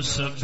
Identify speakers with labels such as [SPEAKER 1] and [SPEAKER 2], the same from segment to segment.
[SPEAKER 1] سب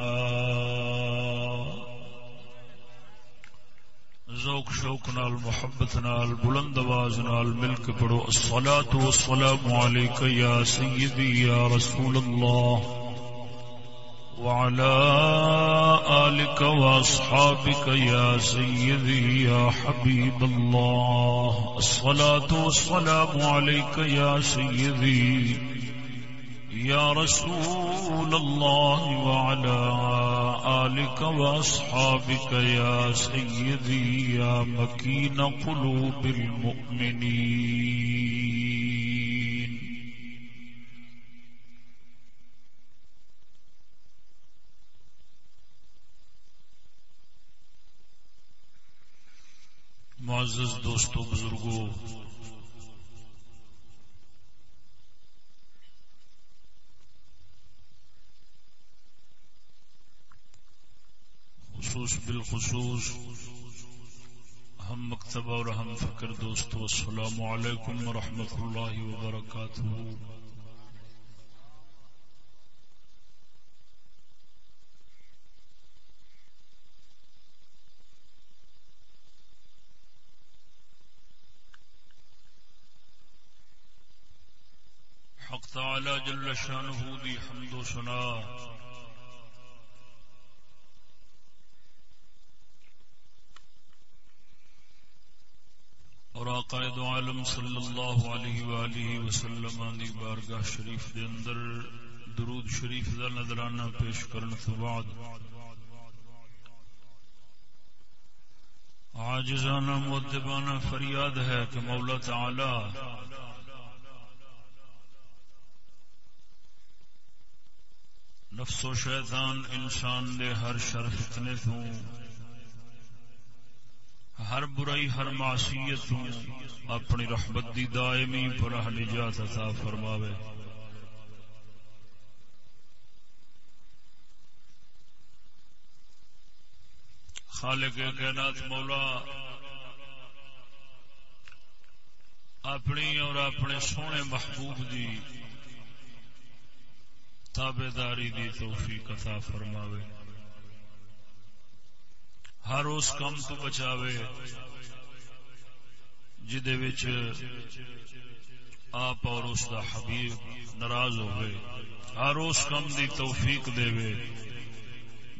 [SPEAKER 1] ذوق، شوق نال، محبت نال، بلند آواز نال مل کے پڑھو۔ الصلاة والسلام عليك يا سيدي يا رسول الله وعلى آلك وأصحابك يا سيدي يا حبيب الله الصلاة والسلام عليك يا سيدي يا رسول الله وعلى آلك وأصحابك يا سيدي يا مكين قلوب المؤمنين. معزز دوستو بزرگوں خصوص بالخصوص ہم مکتبہ اور ہم فکر دوستو، السلام علیکم ورحمۃ اللہ وبرکاتہ۔ حق تعالی جل شانہ دی حمد و ثنا اور عقائد عالم صلی اللہ علیہ وآلہ وسلم دی بارگاہ شریف دے اندر درود شریف دا نظرانہ پیش کرن تو بعد عاجزانہ مدبانہ فریاد ہے کہ مولا تعالی نفس و شیطان انسان دے ہر شر فتنے تو، ہر برائی، ہر معصیت تو اپنی رحمت دی دائمی پرہ نجات عطا فرماوے۔ خالق کائنات مولا، اپنی اور اپنے سونے محبوب دی تابے داری دی توفیق عطا فرماوے۔ ہر اس کم تو بچاوے جہد آپ اور اس دا حبیب ناراض ہوئے، ہر اس کام دی توفیق دے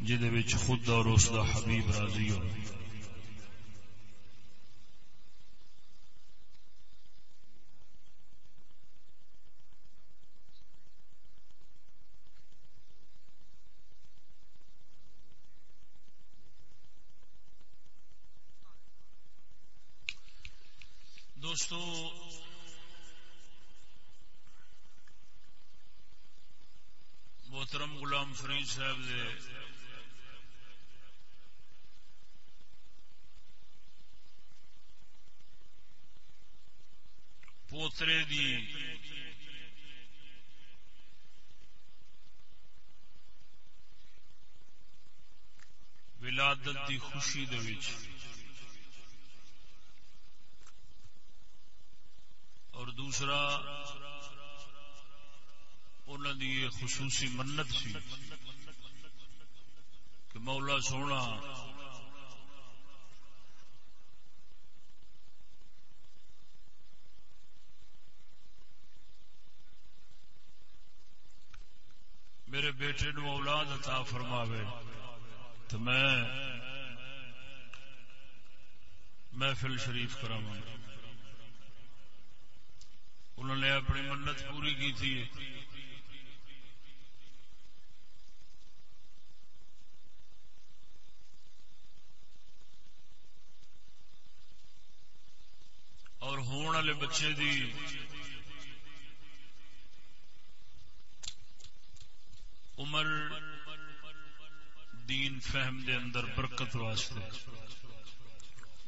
[SPEAKER 1] جہد خود اور اس دا حبیب راضی ہوئے دوستو محترم غلام فرید صاحب دے پوترے دی ولادت دی خوشی دے وچ اور دوسرا انہوں دی خصوصی منت سی۔ مولا سونا۔ میرے بیٹے نو اولاد عطا فرماوے تو میں محفل شریف کراواں۔ انہوں نے اپنی منت پوری کی تھی اور ہونے والے بچے دی۔ عمر دین فہم دے اندر برکت واسطے۔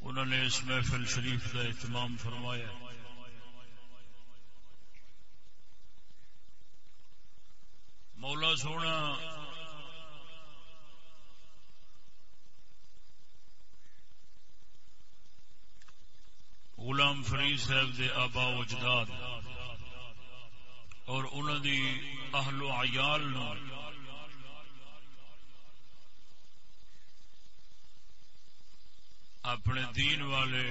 [SPEAKER 1] انہوں نے اس محفل شریف کا اہتمام فرمایا۔ مولا سونا غلام فرید صاحب دے آبا اجداد اور انہوں دی اہل و عیال نو اپنے دین والے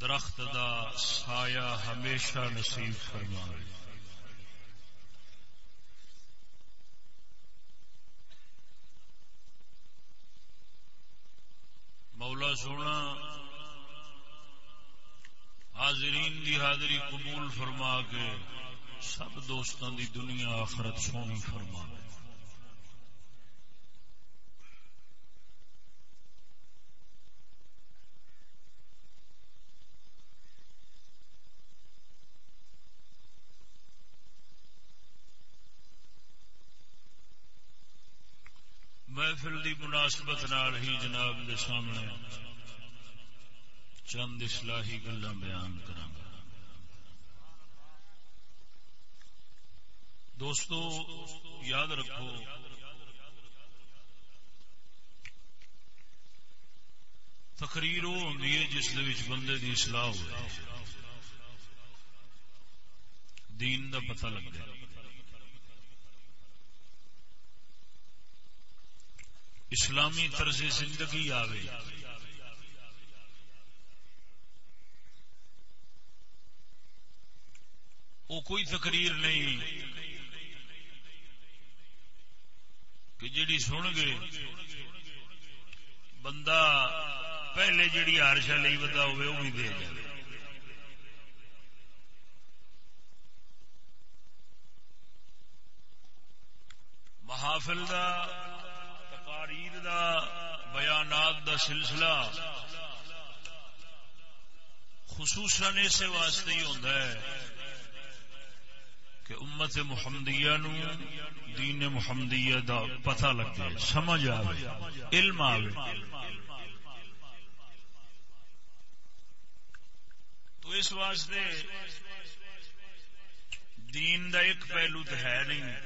[SPEAKER 1] درخت دا سایہ ہمیشہ نصیب فرمائے مولا سونا۔ حاضرین دی حاضری قبول فرما کے سب دوستان دی دنیا آخرت سونی فرما۔ محفل دی مناسبت نال ہی جناب دے سامنے چند اسلحی گلا بیان کرا دوستو، یاد رکھو تقریر وہ ہوتی ہے جس بندے دی اصلاح ہو دین دا پتہ لگ جائے اسلامی طرز زندگی آوے۔ وہ کوئی تقریر نہیں کہ جڑی سن گے، بندہ پہلے جڑی ہارشا نہیں بندہ ہوئے وہ بھی دے جائے محافل دا، تقاریر دا، بیانات دا سلسلہ خصوصاً اسے واسطے ہی ہوتا ہے۔ کہ امت محمدیہ نو دین محمدیہ دا پتہ لگ جائے سمجھ آئے علم آئے تو اس واسطے دین دا ایک پہلو تو ہے نہیں۔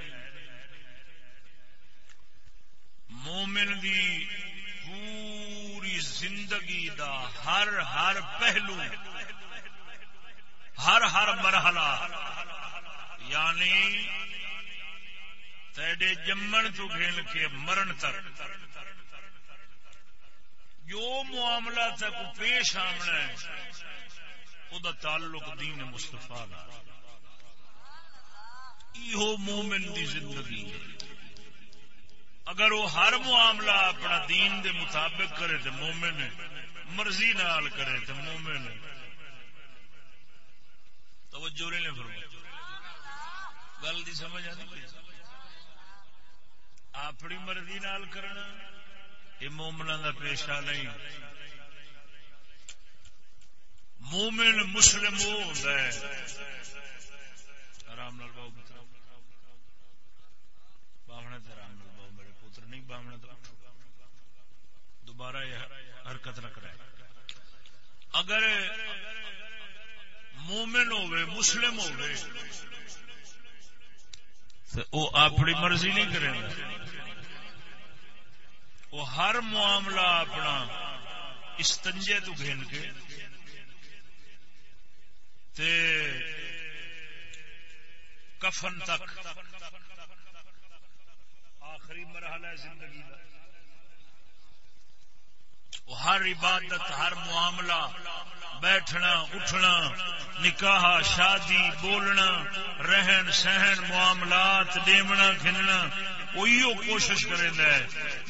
[SPEAKER 1] مومن دی پوری زندگی دا ہر ہر پہلو، ہر ہر مرحلہ یعنی تیڈے جمن تو گھیل کے مرن تک۔ جو معاملہ تک پیش آمنا ہے وہ تعلق دین مستفا یہ مومن دی زندگی۔ اگر وہ ہر معاملہ اپنا دین دے مطابق کرے تو مومن مرضی نال کرے تو مومن توجہ نہیں فرمایا گل دی سمجھ آتی اپنی مرضی نال کرنا، یہ مومنا کا پیشہ نہیں۔ مومن مسلم وہ ہوتا ہے۔ آرام نال باؤ پتر۔ باونا تو آرام نال باؤ میرے پتر، نہیں باونا تو اٹھو۔ دوبارہ یہ حرکت نہ کرائے اگر مومن ہوئے مسلم ہوئے وہ اپنی مرضی نہیں کرے گا وہ ہر معاملہ اپنا استنجے تو گھن کے۔ تے کفن تک آخری مرحلہ ہے زندگی کا ہر عبادت، ہر معاملہ، بیٹھنا، اٹھنا، نکاح، شادی، بولنا، رہن سہن، معاملات، دیونا کھننا وہی کوشش کرے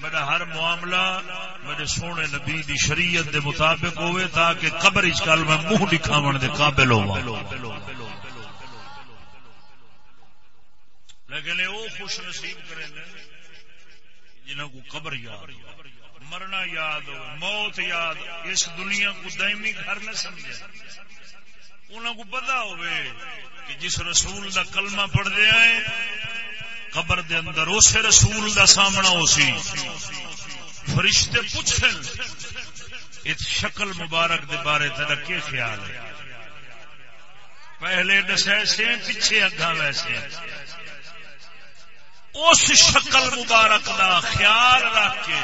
[SPEAKER 1] میرا ہر معاملہ میرے سونے نبی دی شریعت دے مطابق ہوئے تاکہ قبر اس کل میں منہ دکھاو دے قابل ہوا لیکن وہ خوش نصیب کرے جنہوں کو قبر یاد مرنا یاد ہو موت یاد اس دنیا کو دائمی گھر نہ سمجھے۔ انہوں کو پتا ہوئے کہ جس رسول دا کلمہ پڑھ دیا ہے قبر دے اندر اسے رسول دا سامنا ہو سی۔ فرشتے پوچھن، اس شکل مبارک دے بارے تیرا کیا خیال ہے؟ پہلے دسے سے پیچھے اگا ویسے اس شکل مبارک دا خیال رکھ کے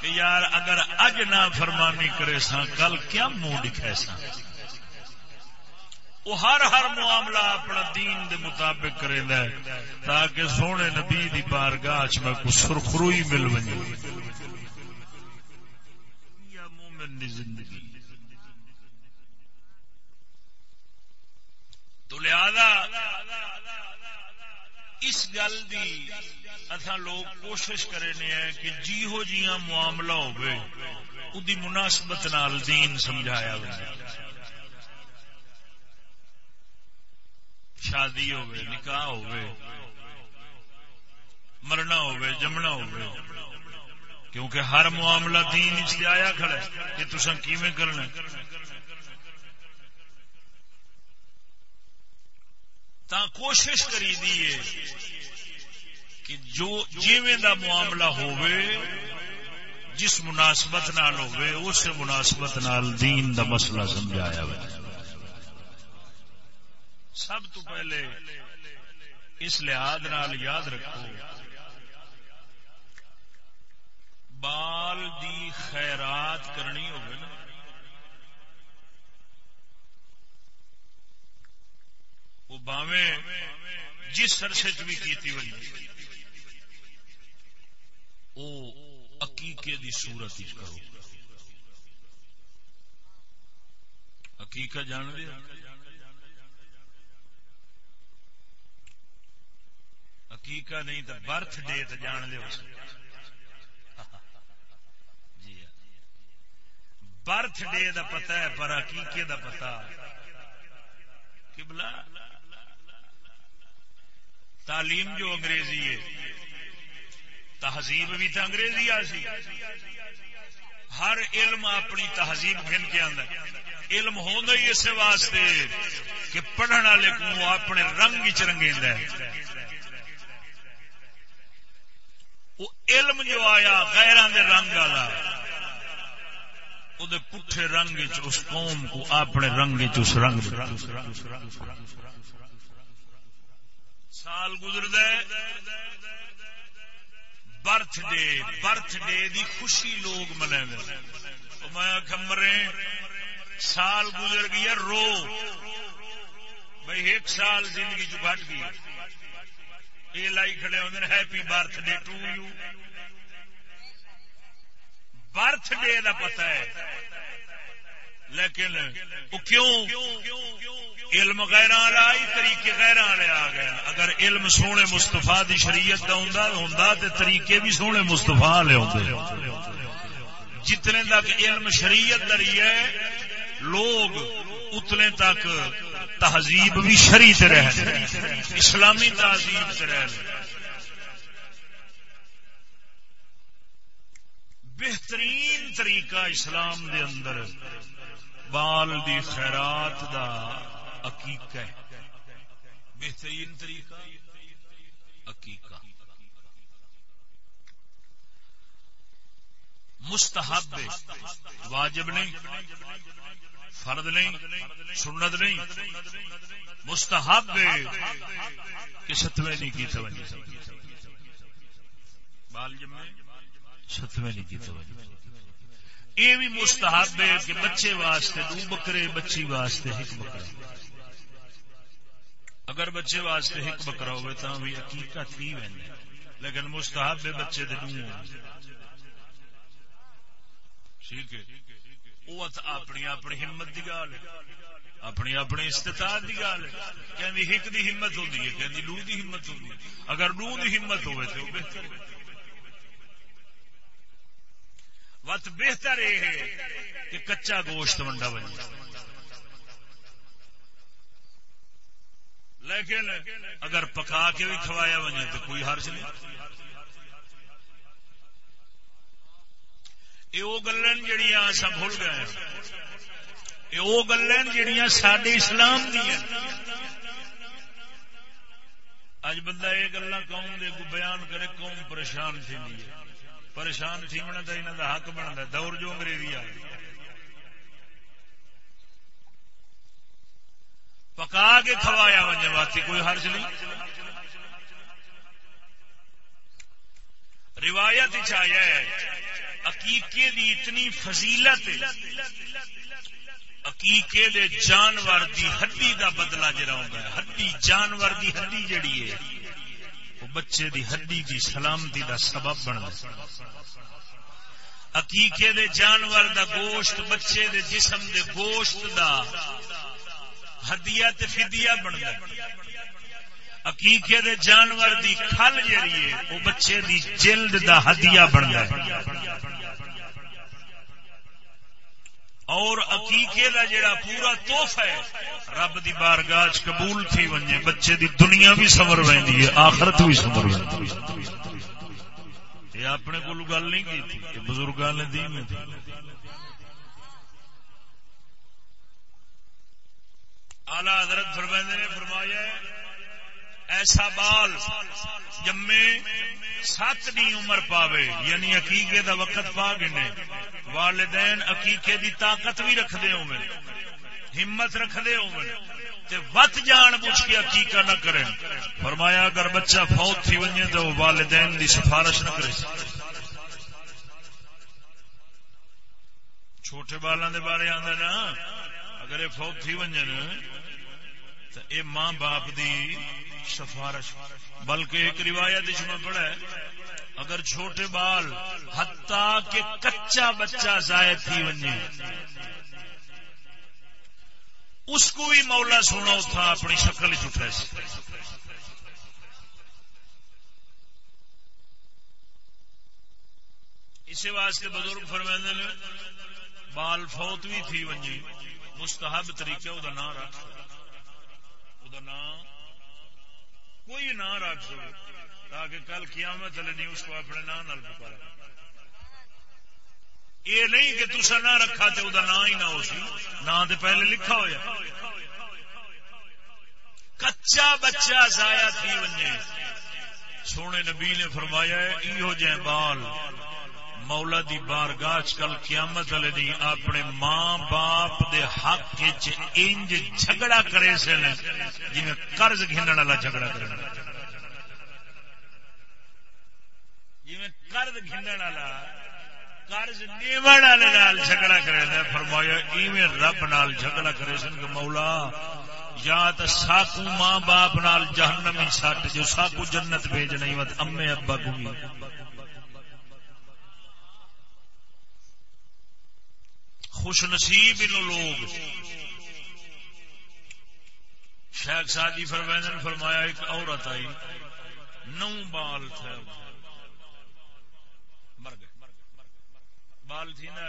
[SPEAKER 1] کہ یار اگر اج نہ فرمانی کرے سا کل کیا منہ دکھے سا وہ ہر ہر معاملہ اپنا دین دے مطابق کرے دے تاکہ سونے نبی دی بارگاہ میں کچھ سرخروئی مل بنی یا مومن دی زندگی۔ تو لہذا اس گل دی اتھا لوگ کوشش کرنے ہیں کہ جی ہو جیاں معاملہ ہوئے ادی مناسبت نال دین سمجھایا ہوئے شادی ہوئے نکاح ہوئے مرنا ہوئے جمنا ہوئے کیونکہ ہر معاملہ دین سے آیا کھڑا ہے کہ تسا کیویں کرنا تا کوشش کری دیئے کہ جو جیویں دا معاملہ ہوئے جس مناسبت نال ہوئے اس مناسبت نال دین دا مسئلہ سمجھایا ہوئے سب تو پہلے اس لحاظ نال یاد رکھو، بال دی خیرات کرنی ہوگی نا۔ وہ باوے جس عرصے چ بھی کی وجہ وہ عقیقے دی صورت کرو۔ عقیقہ جان دیا عقیقہ نہیں تو برتھ ڈے تو جان دو جی ہاں۔ برتھ ڈے دا پتا ہے، پر عقیقے دا پتا کبلا تعلیم جو انگریزی ہے۔ تہذیب بھی تو انگریزی آ سی۔ ہر علم اپنی تہذیب گھن کے اندر علم ہونا ہی اس واسطے کہ پڑھنے والے کو اپنے رنگ چ رنگیند وہ علم جو آیا غیران دے رنگ والا وہ پٹھے رنگ اس قوم کو اپنے رنگ اس رنگ سال گزر برتھ ڈے برتھ ڈے دی خوشی لوگ منے میں کمرے سال گزر گیا رو۔ بھائی ایک سال زندگی چ گٹ گئی۔ یہ لائی کھڑے ہوتے ہیں happy birthday to you birth birthday کا پتا ہے۔ لیکن وہ کیوں؟ علم غیر آئی طریقے غیر والے آ گئے اگر علم سونے مستفا دی شریعت کا ہوں ہوں طریقے بھی سونے مستفا والے جتنے تک علم شریعت دری ہے، لوگ اتنے تک تہذیب بھی شری رہ اسلامی تہذیب سے بہترین طریقہ اسلام دے اندر بال دی خیرات دا عقیقہ ہے۔ بہترین طریقہ عقیقہ۔ مستحب واجب نہیں، فرد نہیں، سنت نہیں۔ مستحب کہ ستویں نہیں کی توجہ؟ بال جمے ستویں نہیں کی توجہ۔ یہ بھی مستحب ہے کہ بچے واسطے، دو بکرے بچی واسطے ایک بکرا۔ اگر بچے واسطے ایک بکرا ہوئے تو بھی حقیقت ہی لیکن مستحب ہے بچے دے دوں ٹھیک ہے۔ وہ اپنی اپنی ہمت کی گال اپنی اپنی استطاعت کی گال کہ ہک دی ہمت ہوتی ہے کہ لو دی ہمت ہوتی ہے۔ اگر لو دی ہمت ہوئے تو بہتر ہے۔ وت بہتر یہ ہے کہ کچا گوشت ونڈا بنے۔ لیکن اگر پکا کے بھی کھوایا بنے تو کوئی حرج نہیں۔ یہ وہ گلن جہیا سب بھول گئے یہ وہ گلن جہیا سڈے اسلام دیا اج بندہ یہ گلا قوم دے بیان کرے، قوم پریشان تھی پریشان تھی تو انہوں کا حق بنتا دور جو انگریزی آ پکا کے کھوایا ونجے واتی کوئی حرج نہیں۔ روایت چاہیے عقیقے دی اتنی فضیلت عقیقے دے جانور دی ہڈی دا بدلہ جڑا ہوتا ہے۔ ہڈی، جانور دی ہڈی جڑی ہے، وہ بچے دی ہڈی دی سلامتی دا سبب بن عقیقے دے جانور دا گوشت، بچے دے جسم دے گوشت دا ہدیہ ہدیا فدیا بنتا عقیقے دے جانور دی کھل جیڑی ہے وہ بچے دی جلد دا ہدیا بنتا ہے۔ اور عقیقے دا جڑا پورا توف ہے، رب دی بارگاہ قبول تھی ونجے، بچے دی دنیا بھی سمر ویندی ہے، آخرت بھی سمر ویندی ہے۔ یہ اپنے کو گل نہیں کی تھی بزرگاں نے دی میں تھی۔ آلہ حضرت فرمائندے نے فرمایا ایسا بال جمے سات دی عمر پاوے یعنی عقیقے دا وقت پا گنے، والدین عقیقے دی طاقت بھی رکھدے ہوں ہمت رکھدے تے وت جان بوجھ کے عقیقہ نہ کریں۔ فرمایا، اگر بچہ فوت تھی ونجے تو والدین دی سفارش نہ کرے۔ چھوٹے بالاں دے بارے آندا نا، اگر یہ فوت تھی ونجن تو اے ماں باپ دی سفارش۔ بلکہ ایک روایت میں پڑھا ہے، اگر چھوٹے بال ہتا کہ کچا بچہ ضائع تھی ونجے اس کو بھی مولا سونا تھا اپنی شکل چٹھا اسی واسطے بزرگ فرمائندے نے، بال فوت بھی تھی ونجی، مستحب طریقے وہ نام رکھ۔ وہ نام کوئی نام رکھ۔ سو تاکہ کل قیامت والے نہیں اس کو اپنے نام نال پکارا۔ یہ نہیں کہ تسا نہ رکھا تو وہ نام ہی نہ ہو سی۔ نام تو پہلے لکھا ہوا کچا بچہ ضائع تھی ونجے سونے نبی نے فرمایا یہ جہ بال مولا دی بارگاہ کل قیامت والے دن اپنے ماں باپ دے حق انج جھگڑا کرے سن جی قرض گھن والا جھگڑا کرے۔ جی قرض گھن والا قرض نیون والے جھگڑا کرے دا فرمایا ایویں رب نال جھگڑا کرے سن کہ مولا، یا تو ساکو ماں باپ نال جہنمی سٹ جو ساکو جنت بھیج نہیں مت امے ابا کو خوش نصیب ان لوگ۔ شیخ سادی فرمائن فرمایا ایک عورت آئی، نو بال تھے مر گئے بال تھی نا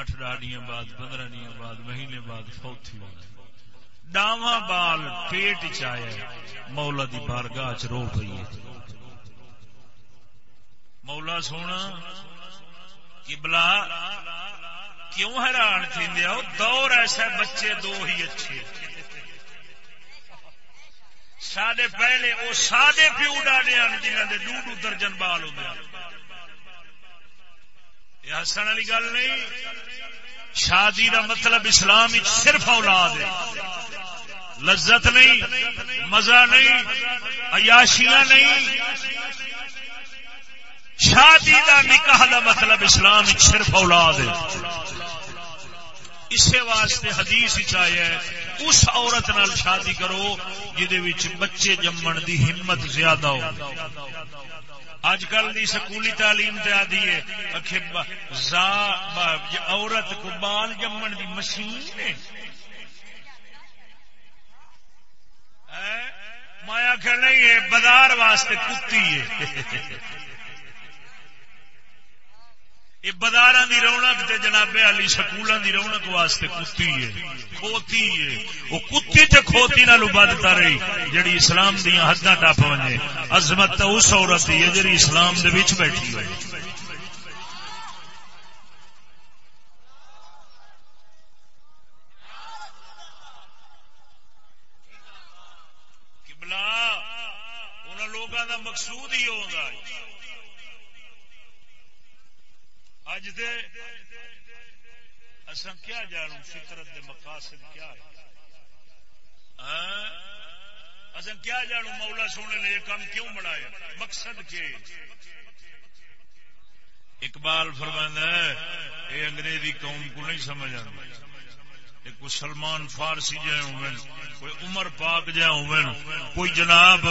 [SPEAKER 1] اٹھ ڈاڑیاں بعد پندرہ ڈیاں بعد، مہینے بعد فوت تھی ڈاواں بال پیٹ چایا مولا دی بارگاہ چ رو پئی مولا سونا کبلا کیوں حیران تھی دور ایسا بچے دو ہی اچھے۔ سڈے پہلے وہ سادے پیو ڈالے جنہوں نے ڈو ڈو درجن بال ہوں یہ ہسن والی گل نہیں۔ شادی کا مطلب اسلام صرف اولاد ہے۔ لذت نہیں، مزہ نہیں، عیاشیاں نہیں۔ شادی کا نکاح کا مطلب اسلام صرف اولاد ہے۔ اسی واسطے حدیث چاہیے اس عورت نال شادی کرو جہد بچے جمن دی ہمت زیادہ ہو۔ اج کل دی سکولی تعلیم تے آدھی ہے۔ اکھے زا جی عورت کو بال جمن دی مشین ہے۔ مایا کہ نہیں ہے، بازار واسطے کتی ہے۔ یہ بازار کی رونق تے جناب علی سکولوں کی رونق واسطے کتی ہے، کھوتی ہے۔ وہ کتی تے کھوتی نہ بدتا رہی، جڑی اسلام دیا حد ٹپ وجے۔ عظمت تو اس عورت ہے جڑی اسلام دے وچ بیٹھی ہوئی۔ لوگوں کا مقصود ہی ہوگا اج دے اصا کیا جانو فطرت دے مقاصد کیا ہے؟ ہاں؟ اصا کیا جانو مولا سونے نے یہ کام کیوں بنایا؟ مقصد کے۔ اقبال فرمانا ہے یہ انگریزی قوم کو نہیں سمجھ آتا کوئی سلمان فارسی جائے ہوں کوئی عمر پاک جائے ہوں کوئی جناب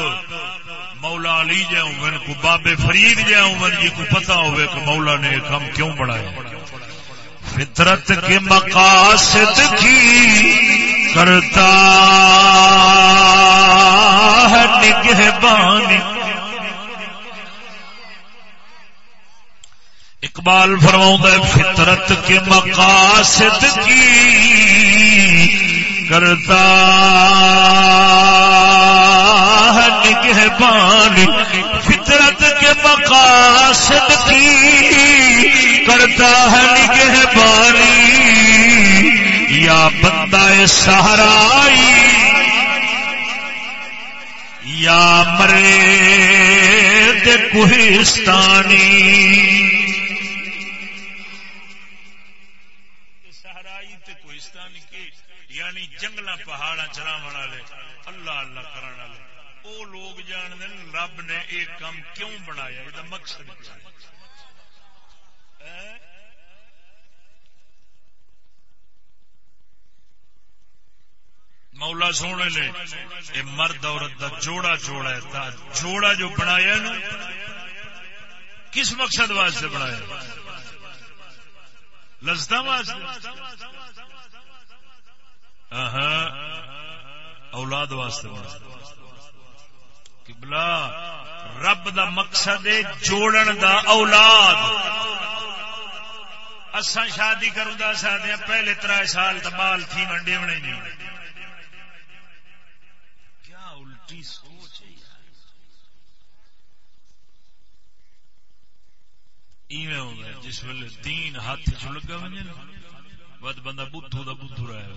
[SPEAKER 1] مولا علی جائے ہوں کوئی بابے فرید جائے ہوں جی کو پتا ہوئے کہ مولا نے ایک ہم کیوں بڑھایا فطرت کے مقاصد کی کرتا ہے نگہبانی اقبال فرماؤں فطرت کے مقاصد کی کرتا ہے نگہبانی فطرت کے مقاصد کی، کرتا ہے نگہبانی یا بندہ سہرائی یا مرے کوہستانی مقصد کیا مولا سونے نے یہ مرد عورت کا جوڑا جوڑا ہے جوڑا جو بنایا نا، کس مقصد واسطے بنایا لذتا واسطے۔ اولاد واسطے بنایا۔ کبلا رب دا مقصد جوڑن دا اولاد۔ اساں شادی کروں دا سادے پہلے تر سال تو بال تھی منڈے بنے نہیں۔ کیا الٹی سوچ ہے جس ویلے تین ہاتھ چ لگا بد بندہ بدھو دا بدھو رہا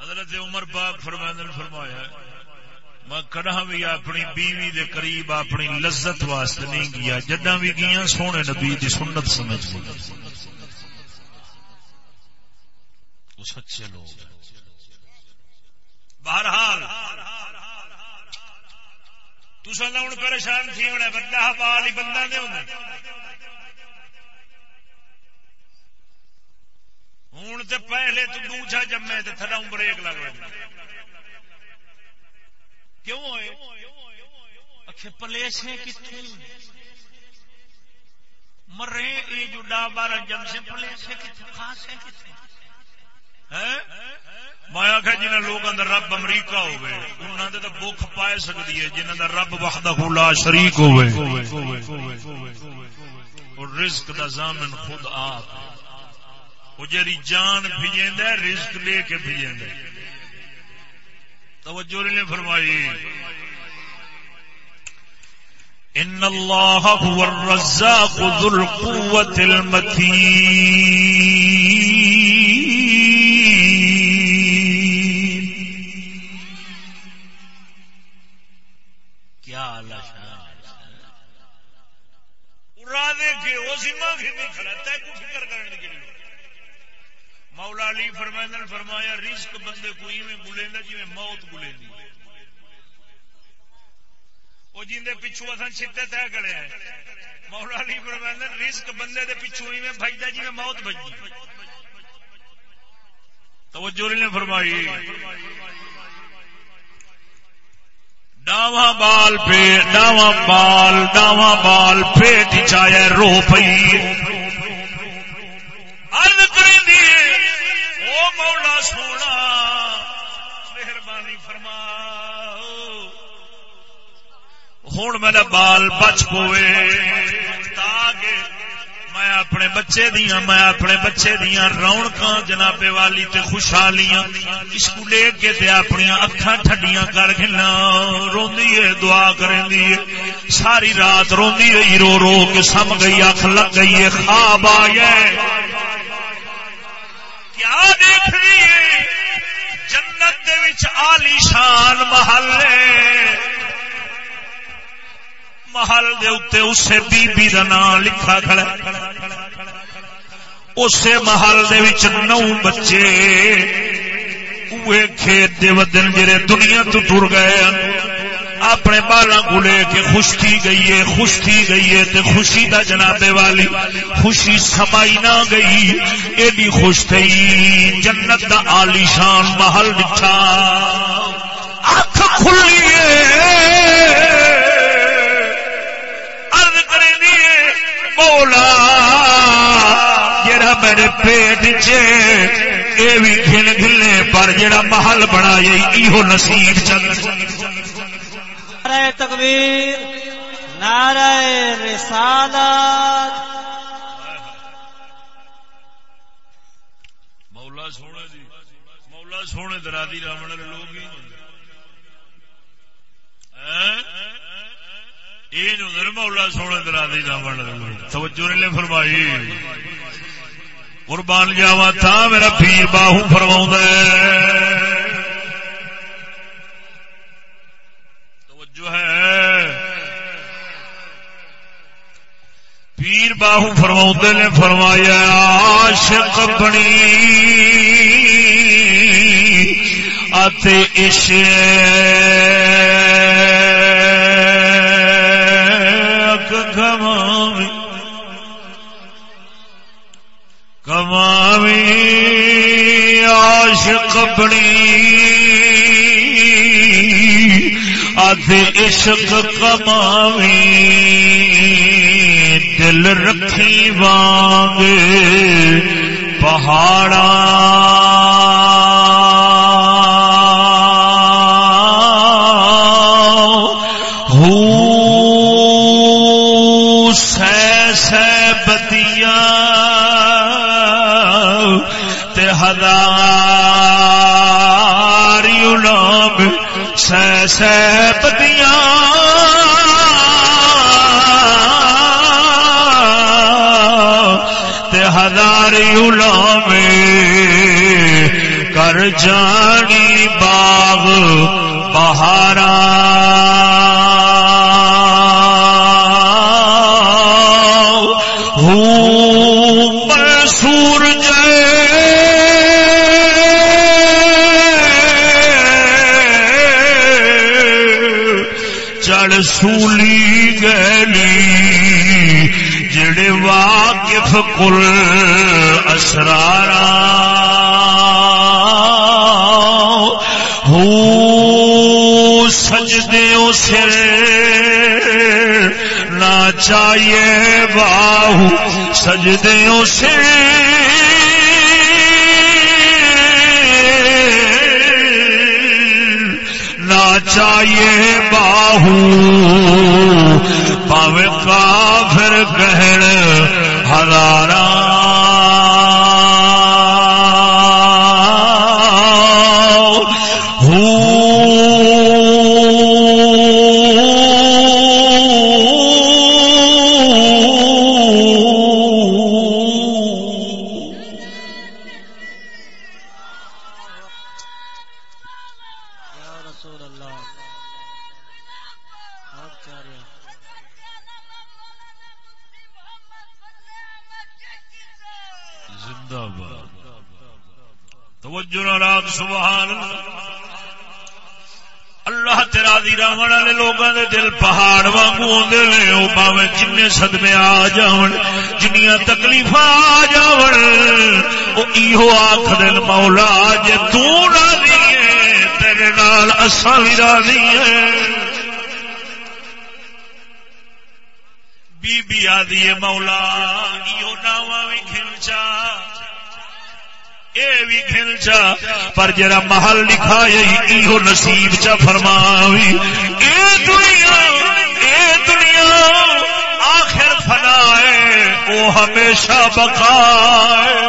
[SPEAKER 1] حضرت عمر پاک فرمائن فرمایا ہے میں کڑا بھی اپنی بیوی دے قریب اپنی لذت واسطے نہیں گیا جدا بھی گیا سونے نبی دی سنت سمجھ گئی۔ وہ سچے لوگ بہرحال تصا ہوں پریشان تھی ہونا بندہ بال ہی بندہ دے ہونا ہوں تو پہلے تو دوجا جمے تو تھرا بریک لگ رہا کیوں ہوئے؟ اکھے پلیس مرے یہ جو ڈابار جم سے پلے سے کتنے خاص ہے؟ کتنے میں آخیا جنہیں لوگ اندر رب امریکہ ہوئے انہوں نے تو بخ پائے سکتی ہے جنہوں کا رب وحدہ لا شریک ہوئے۔ اور رزق دا زامن خود آپ وہ جی جان بھیجیں رزق لے کے بھیجیں توجہ نے فرمائی۔ ان اللہ هو الرزاق ذو القوة المتین۔ کیا اللہ ارا دے کے، وہ سیما ذمہ گھر کھڑا تے کو فکر کرنے کے لیے۔ مولا علی فرمائندن فرمایا، رزق بندے کو میں بلیندا جی میں موت بلندی وہ جن پچھو اصل چھتے طے کرے مولا علی فرمائندن رزق بندے دے پچھو میں بھجدا جی میں موت بھجی توجہ نے فرمائی۔ ڈاواں بال پہ ڈاواں بال ڈاواں بال پیٹ چایا رو پئی۔ ارد کریں او مولا سونا، مہربانی فرما ہوں میرا بال بچ پوے تاکہ میں اپنے بچے دیا میں اپنے بچے دیا رونق جنابے والی تے خوشحالیاں اس کو لے کے تے اپنی اکھا ٹھڈیاں کر کھلا روندی ہے، دعا کریں دی ساری رات روندی رہی رو رو کے سم گئی، اکھ لگ گئی ہے، خواب آ گئے۔ کیا دیکھ رہی ہے۔ جنت دے وچ عالی شان محل محل دے اتنے اسے بی بی دا نام لکھا کھڑا اسے محل دے وچ نو بچے۔ اوے کھیت دے ودن جڑے دنیا تو ٹر گئے اپنے بالا کو لے کے خوش تھی گئی ہے، خوش تھی گئی ہے تے خوشی دا جنابے والی، خوشی سمائی نہ گئی، ایڈی خوش تھی۔ جنت دا عالی شان محل دکھا اکھ کھلی مولا، جڑا میرے پیٹ چے بھی گھن گلے پر جڑا محل بنا یہ نصیب چل
[SPEAKER 2] نعرہ تکبیر نعرہ رسالت۔
[SPEAKER 1] مولا سونے دی جی، مولا سونے درادی رامن لوگ ہی ہاں؟ یہ مولا سونے درادی رامن توجہ نے فرمائی۔ قربان جاوا تھا میرا پیر باہو فرما ہے۔ پیر باہو فرما نے فرمایا عاشق بنی۔ اتے عشق کماوی کماوی عاشق بنی۔ اتے عشق کماوی دل رکھی وانگ پہاڑا بدیا ہزار سہ سہ تے ہزاری غلام کر جانی باغ بہارا چڑ سولی گلی، جڑے واقف کل اسرارا۔ ہو سجدے سر، نہ چاہیے باہو سجدوں سے چاہیے باہو۔ پاوے کافر کہن ہزارہ توجہ سبحان اللہ۔ تیرا دی رامن والے لوگوں دے دل پہاڑ وانگو ہوندے نے، او باویں جننے صدمے آ جاون، جنیاں تکلیفاں آ جاون۔ او ایہو آکھ دل مولا جے تو تیرے نال اساں وی راضی ہیں۔ بی بی آدھی مولا ایو ناواں وی کھنچا۔ اے بھی کھنچا پر جرا محل لکھا ایو نصیب چا فرماوی۔ اے دنیا اے دنیا، آخر فنا ہے، او ہمیشہ بقا ہے۔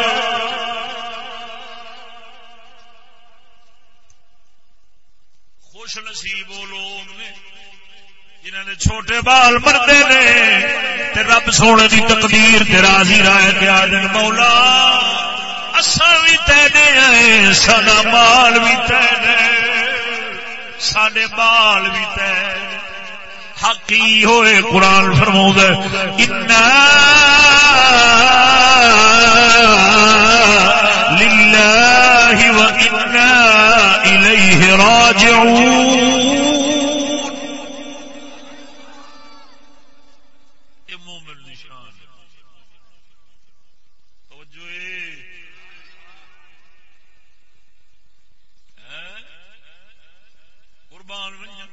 [SPEAKER 1] خوش نصیب وہ لوگ نے جنہوں نے چھوٹے بال مرتے نے، تے رب سونے دی تقدیر تے راضی رائے تے آدن مولا۔ اساں بھی تینے آئے ساڈا مال بھی تینے ساڈے بال بھی تینے حقی ہوئے قرآن فرماؤں دے للہ و الیہ راجعون یہ مومن دی شان ہے توجہ اے ہیں؟ قربان ونجا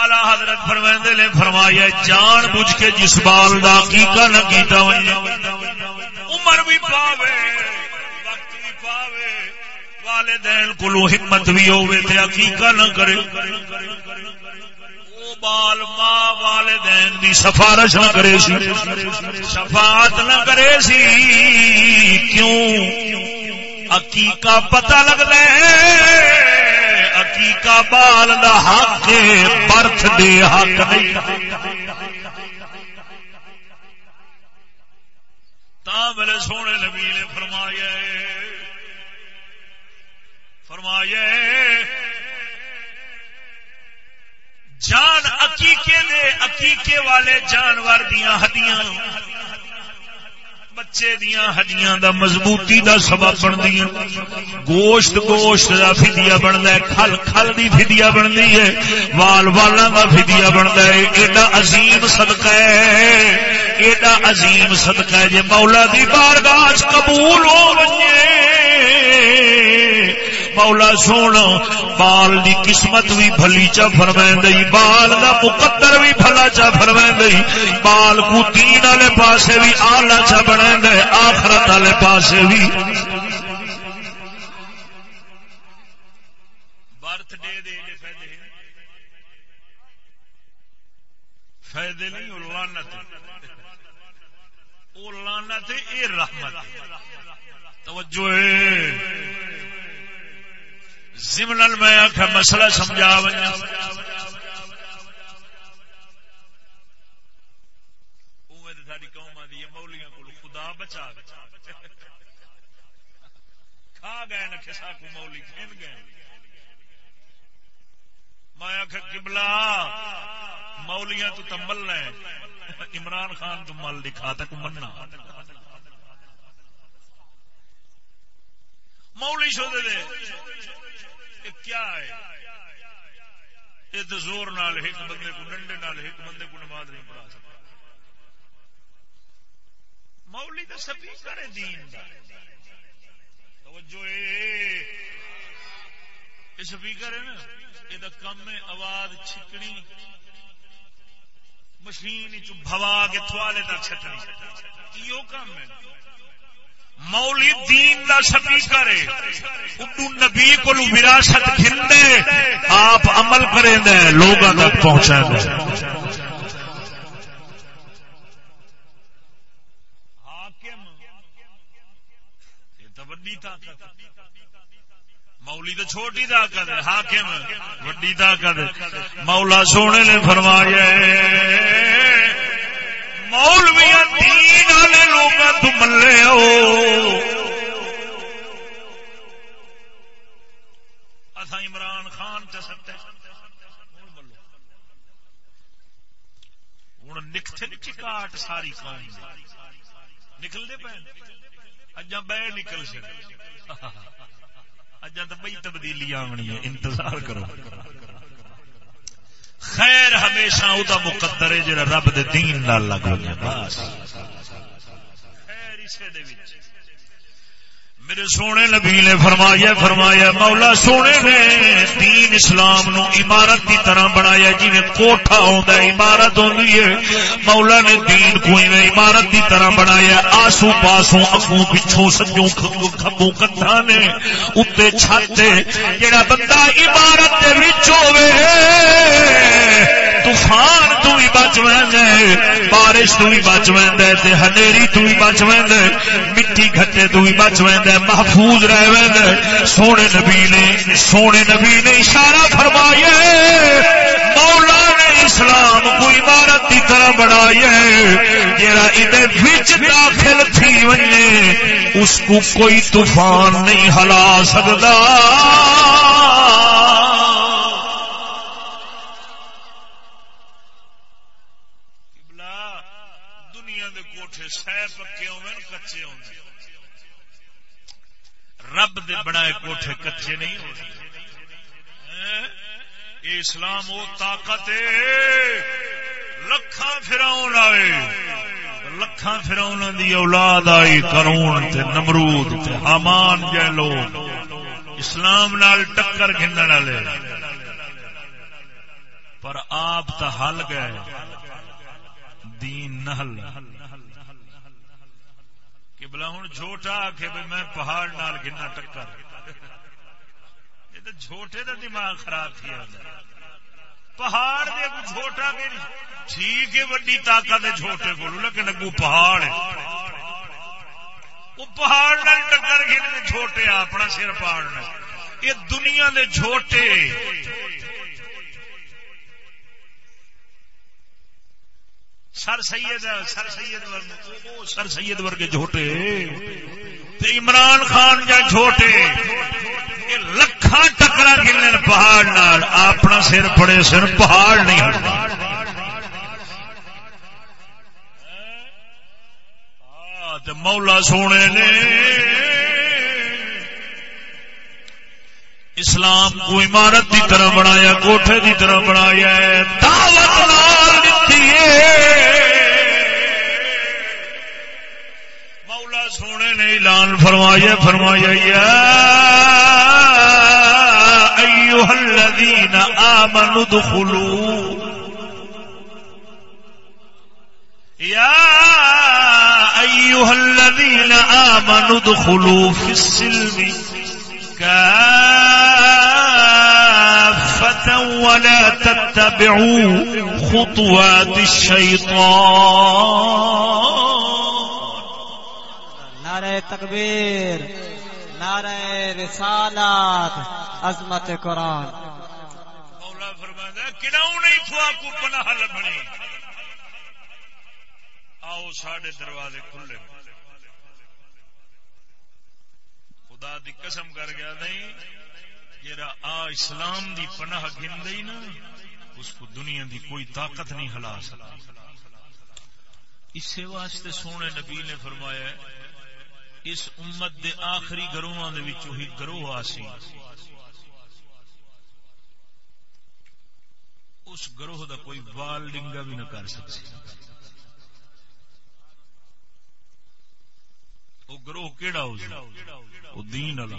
[SPEAKER 1] آلہ حضرت فرمائندے نے فرمایا، جان بوجھ کے جس بال دا عقیقہ نہ کیتا ونجا عمر بھی پاوے، وقت بھی پاوے، والدین کلو ہمت بھی ہوے تے عقیقہ نہ کرے، او بال ماں والدین دی سفارش نہ کرے سی، شفاعت نہ کرے سی، کیوں؟ عقیقہ پتہ لگدا ہے، عقیقہ بال دا حق برتھ دے حق نہیں۔ تا میرے سونے نبی نے فرمایا فرمایا جان عقیقے دے عقیقے والے جانور دیاں ہڈیاں۔ بچے دیاں ہڈیاں دا مضبوطی دا سبب بندیاں گوشت گوشت دا فدیا بنتا ہے، کھل کھل دی فدیا بنتی ہے۔ وال والا دا فدیا بنتا ہے۔ ایڈا عظیم صدقہ ہے۔ ایڈا عظیم صدقہ ہے۔ جے مولا دی بارگاہ قبول ہو ونجے مولا سونا، بال دی قسمت بھی بھلی چا فرمائیں دئی بال دا مقدر بھی بھلا چا فرمائیں دئی بال کو دین والے پاسے بھی آلہ چا بنا دے آخرت والے پاسے بھی برتھ ڈے دے فائدے فائدے نہیں، وہ لانت وہ لانت اے رحمت۔ توجہ ہے۔ زمنل میں آخر مسئلہ سمجھا ونجا خدا بچا کھا گئے نہ کسا کو مولی کھین گئے میں آخ قبلہ، مولیاں تو تمل لے عمران خان تو مل دکھا تک مننا۔ مولی شو دے۔ کیا ہے؟ یہ تو زور نال ایک بندے کو ڈنڈے نال ایک بندے کو نماز نہیں پڑھا سکتا۔ مولی تو سپیکر ہے دین دا۔ توجہ اے۔ یہ سپیکر ہے نا۔ یہ کم ہے، آواز چھکنی۔ مشین بھوا کے تھوالے تک چھٹنی کیوں کام ہے؟ مولی دین دا سپیکر ہے اڈو نبی کو وراثت کھندے آپ عمل کریں دے لوگوں تک پہنچا دے مولی تو چھوٹی طاقت ہے، حاکم، وڈی طاقت مولا سونے نے فرمایا مولویا دین والے لوگ تو ملے ہو۔ اصا عمران خان چ سکتے ہوں نکتے چکاٹ ساری قوم نکلتے پے اجا بہ نکل سکے اجا تو بئی تبدیلی آنی ہے انتظار کرو۔ خیر ہمیشہ وہ مقدر ہے جڑا رب دے دین نال لگ گیا بس خیر اسے دے وچ۔ میرے سونے نبی نے فرمایا فرمایا، مولا سونے نے دین اسلام نو عمارت کی طرح بنایا جی کوٹھا ہوتا ہے، عمارت ہوتی ہے۔ مولا نے دین کو عمارت کی طرح بنایا آسو پاسوں اگوں پچھوں سجوں کھبوں کتھا نے اتنے چھت جڑا بندہ عمارت دے طوفان تو بھی بچ وے بارش تو بھی بچ وے ہنیری تو بھی بچ وے مٹی گھٹے تو بھی بچ وے محفوظ رہ سونے نبی نے، سونے نبی نے اشارہ فرمایا مولا نے اسلام کو عمارت کی طرح بنائی جا داخل تھی وجے اس کو کوئی طوفان نہیں ہلا سکتا دنیا دے کوٹھے سہ پکے ہوئے کچے ہوئے رب دے بنائے کوٹھے کچے نہیں ہو اسلام وہ طاقت لکھاں فراؤن آئے لکھاں فراؤن دی اولاد آئی کرون تے نمرود تے حامان جے لوگ۔ اسلام نال ٹکر گھنن والے۔ پر آپ تا حل گئے۔ دین نہ کہ بلا ہوں جھوٹا آخ میں پہاڑ نال گنا ٹکر۔ یہ تو جھوٹے کا دماغ خراب کیا پہاڑ دے جھوٹا کہ ٹھیک ہے، وڈی طاقت ہے جھوٹے کو لیکن اگو پہاڑ وہ پہاڑ نال ٹکر گھن چھوٹے اپنا سر پاڑنا یہ دنیا دے جھوٹے۔ سر سید سر سید سر سید ورگے جھوٹے۔ عمران خان جا جھوٹے۔ لکھا ٹکرا گلن پہاڑ نال، اپنا سر پڑے سر پہاڑ نہیں مولا سونے نے اسلام کو عمارت کی طرح بنایا، کوٹھے کی طرح بنایا دعوت مولا اعلان فرمایا فرمایا یا ایوہ الذین آمنوا دخلوا یا ایوہ الذین آمنوا دخلوا فی السلم كافة ولا تتبعوا خطوات الشيطان
[SPEAKER 2] نعرہ تکبیر، نعرہ رسالات، عظمت قرآن۔
[SPEAKER 1] مولا فرماتا کیوں نہیں تھوا کو پناہ لبنی آؤ ساڑھے دروازے کھلے۔ خدا دی قسم کر گیا نہیں جرا آ اسلام دی پناہ گن گئی نا، اس کو دنیا دی کوئی طاقت نہیں ہلا سکتی اسی واسطے سونے نبی نے فرمایا ہے اس امت دے آخری گروہ دے وچوں ہی گروہ آسی۔ اس گروہ دا کوئی وال ڈنگا بھی نہ کر سکتی وہ گروہ کیڑا ہو وہ دین والا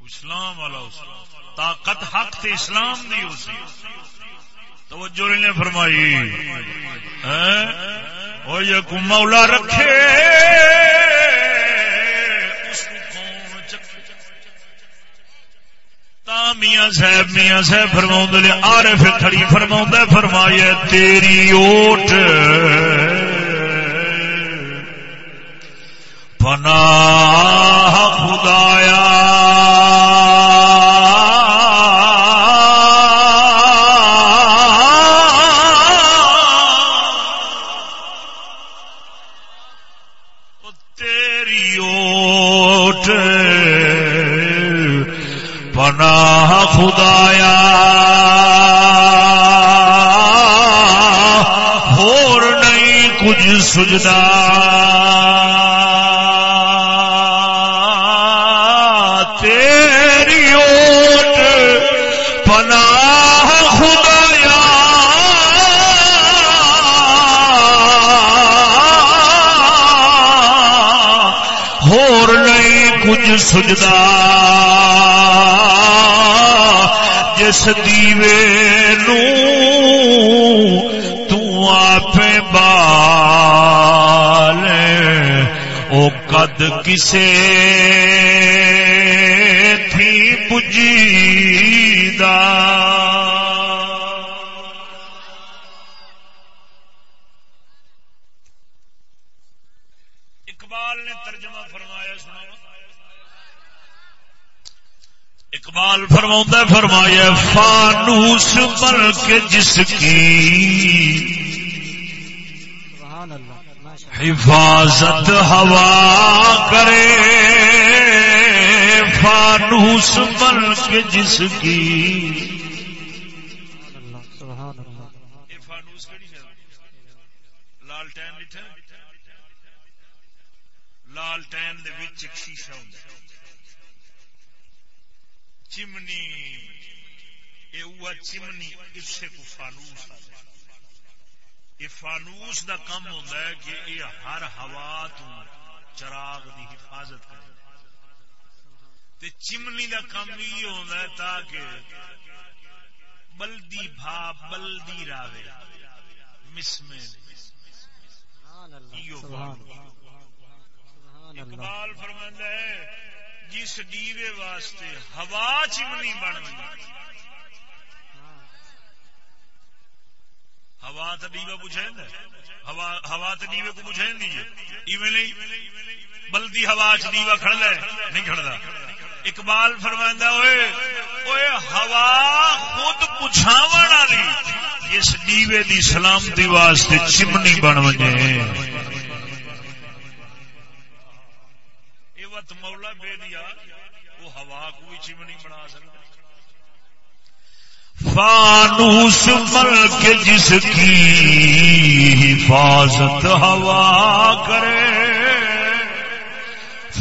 [SPEAKER 1] اسلام والا طاقت حق تے اسلام دی ہو سی توجہ نے فرمائی۔ وہ یہ مولا رکھے۔ میاں صاحب میاں صاحب فرما نے آر پھر کھڑی فرما فرمایا تیری اوٹ۔ پنا خدایا سجدا تیری اوٹ پناہ خدایا ہور نہیں کچھ سجدہ۔ جس دیوے حد کسے تھی پجیدہ۔ اقبال نے ترجمہ فرمایا سنا اقبال فرما فرمایا، فانوس بل کے جس کی حفاظت ہوا کرے، فانوس بل کے جس کی۔ لال ٹین شیشہ چمنی چمنی اسے کو فانوس آ یہ فانوس دا کم ہوتا ہے کہ یہ ہر ہوا تو چراغ دی حفاظت کرے۔ تے چمنی دا کم یہ ہوتا ہے تاکہ بلدی بھا بلدی راوے۔ مسمے۔ اقبال فرماندہ ہے، جس ڈیوے واسطے ہوا چمنی بن گئی۔ ہوا تو ڈیوا بجھے ہوا تو ڈیوے کو بجھے ایویں نہیں۔ بلدی ہوا چ ڈیوا کھڑ لے، نہیں کھڑا اقبال فرمائندہ ہوئے اوے ہوا خود پچھاو والی اس ڈیوے دی سلامتی واسطے چمنی بن وجے۔ مولا بے دیا، وہ ہوا کو بھی چمنی بنا سکتا۔ فانوس مل کے جس کی حفاظت ہوا کرے۔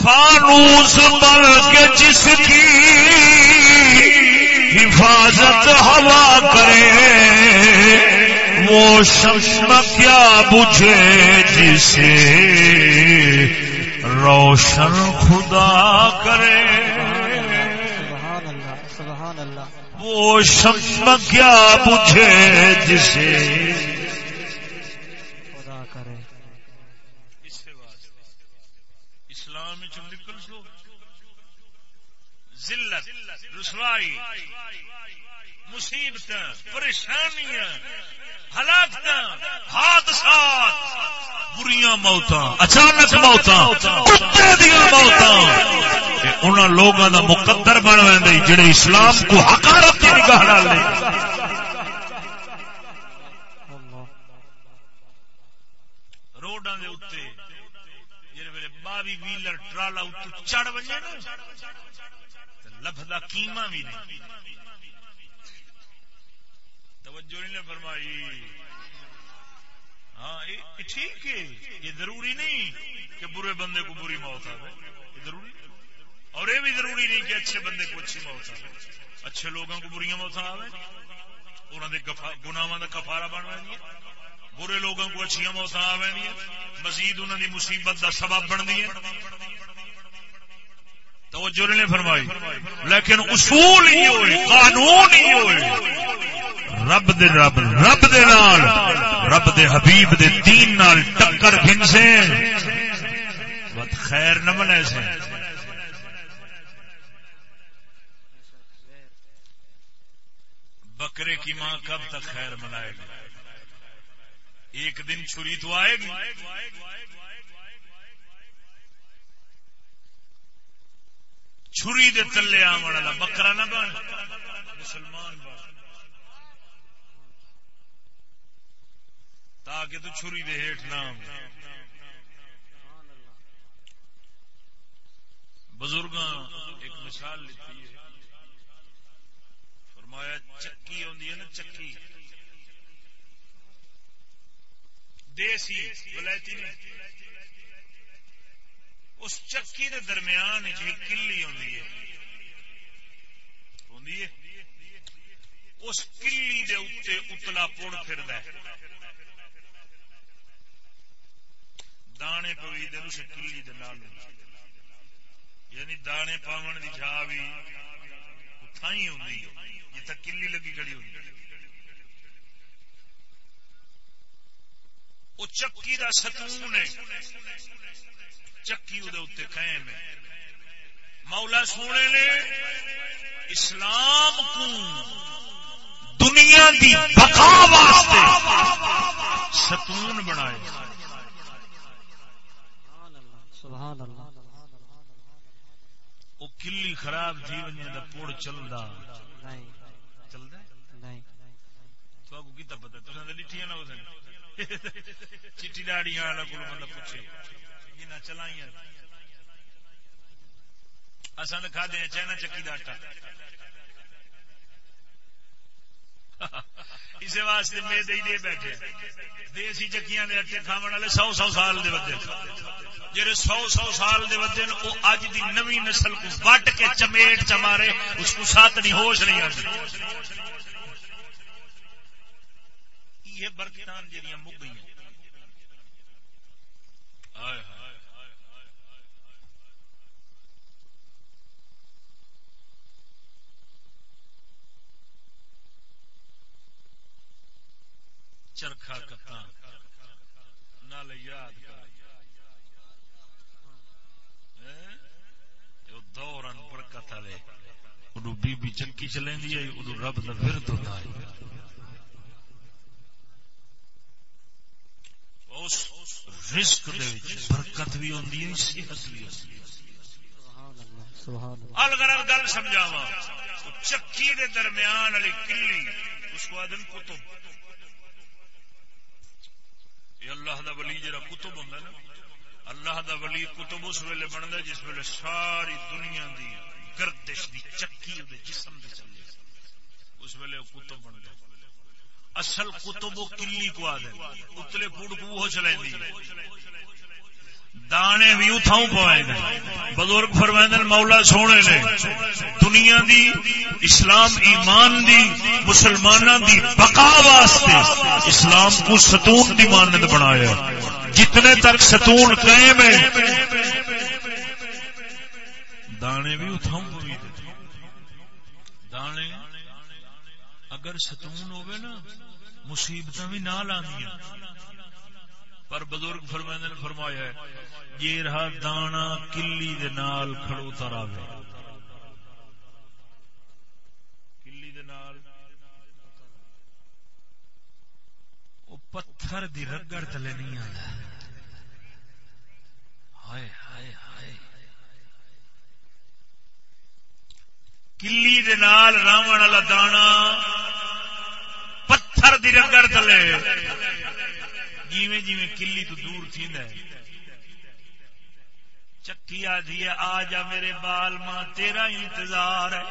[SPEAKER 1] فانوس مل کے جس کی حفاظت ہوا کرے۔ وہ شمشم کیا بجھے جسے روشن خدا کرے۔ وہ شم کیا بجھے جسے؟ خدا کرے۔ اسلام نکل سو ذلت رسوائی مصیبت پریشانیاں ہلاکت حادثات۔ بریاں موت اچانک موت موت ان لوگوں کا مقدر بن جڑے اسلام کو حکارت کی نگاہ ڈالے روڈاں دے اوتے، جڑے ویلے باوی ویلر ٹرالا اوتے چڑھ وجے نا لفظ نہیں۔ توجہ نہیں فرمائی۔ ہاں ٹھیک ہے۔ یہ ضروری نہیں کہ برے بندے کو بری موت آئے یہ ضروری اور یہ بھی ضروری نہیں کہ اچھے بندے کو اچھی موت آئے اچھے لوگوں کو بری موت آئے انہوں نے گناواں کا کفارا بنوا دیا برے لوگوں کو اچھی موت آئے مزید انہوں نے مصیبت کا سبب بن دیا توجہ نے فرمائی۔ لیکن اصول ہی ہوئے، قانون ہی ہوئے۔ رب دے رب رب دے نال، رب دے حبیب دے دین نال ٹکر گھنسے۔ بت خیر نہ بنے سے بکرے کی ماں کب تک خیر منائے گی؟ ایک دن چھری تو آئے گی۔ چھری دے تلے آمن والا بکرا نہ بن۔ مسلمان بن۔ تاکہ تو چھری دے ہیٹ نہ بزرگ ایک مثال لیتی ہے۔ فرمایا، چکی ہوندی ہے نا، چکی۔ دیسی ولایتی نہیں۔ اس چکی دے درمیان کلی ہوندی ہے۔ اس کلی دے اتلا پڑ پھردا ہے۔ دانے پوی دے اس کلی دے نال جی۔ یعنی دانے پاون دی جا بھی اتھائی ہوندی ہے جتھا کلی لگی کھڑی ہوندی ہے وہ چکی دا ستون ہے۔ چکی اتنے قائم ہے۔ مولا سونے نے اسلام کو دنیا دی بقا واسطے ستون بنایا
[SPEAKER 2] سبحان اللہ۔
[SPEAKER 1] وہ کلی خراب تھی ونجے دا پوڑ چلدا۔
[SPEAKER 2] نہیں۔
[SPEAKER 1] چلدا
[SPEAKER 2] نہیں۔
[SPEAKER 1] تو کو کیتا پتہ تو نے لٹھیاں نہ ہوسن۔ چٹی ڈاڑیاں والا کو بندہ پوچھے۔ چلائیاں۔ اساں تے کھا دے چینا چکی دا آٹا۔ اسے واسطے میں دے دے بیٹھے۔ دیسی چکیاں دے اٹے کھاون والے سو سو سال دے ودے جڑے سو سو سال دے ودے او اج دی نوی نسل کو وٹ کے چمیٹ چمارے اس کو ساتھ نہیں، ہوش نہیں آتی۔ یہ برکتان جڑیاں مک گئی ہائے ہائے چرخا کتا نال یاد کر۔ دور ان برکت والے۔ بی بی چکی ہے اڈو رب دا ورد ہوتا ہے۔ اس رزق دے وچ برکت بھی ہوندی ہے صحت بھی ہوندی ہے۔
[SPEAKER 2] سبحان اللہ۔ سبحان اللہ
[SPEAKER 1] الغرض گل سمجھاواں۔ چکی دے درمیان والی کلی اس کو کتب۔ یہ اللہ دا ولی جڑا کتب ہوں نا، اللہ دا ولی کتب اس ویلے بنتا جس ویلے ساری دنیا دی گردش دی چکی دے جسم دے چلے۔ اس ویلے وہ کتب بندا اصل کتب وہ کلی کو آ دے اتلے پوڑ کو وہ چلیں دانے بھی اتھاؤں پوائے گئے بزرگ فرمائند مولا سونے نے، دنیا دی اسلام ایمان دی مسلمانہ دی بقا واسطے اسلام کو ستون دی مانند بنایا۔ جتنے تک ستون قائم ہے دانے بھی اتھاؤں پوئی دانے اگر ستون ہوئے نا مصیبت بھی نہ لاندیاں پر بزرگ فرمائندے نے فرمایا ہے یہ رہا دانا کلی دے نال کھڑو تراوے کلی دے نال۔ او پتھر دی رگڑ تلے نہیں آندا۔ ہائے ہائے ہائے۔ کلی دے نال راون والا دانا پتھر دی رگڑ تلے۔ جیویں جیویں کلی تو دور تھیندا ہے۔ چکی جی، آدھی ہے آ جا میرے بال، ماں، تیرا انتظار ہے۔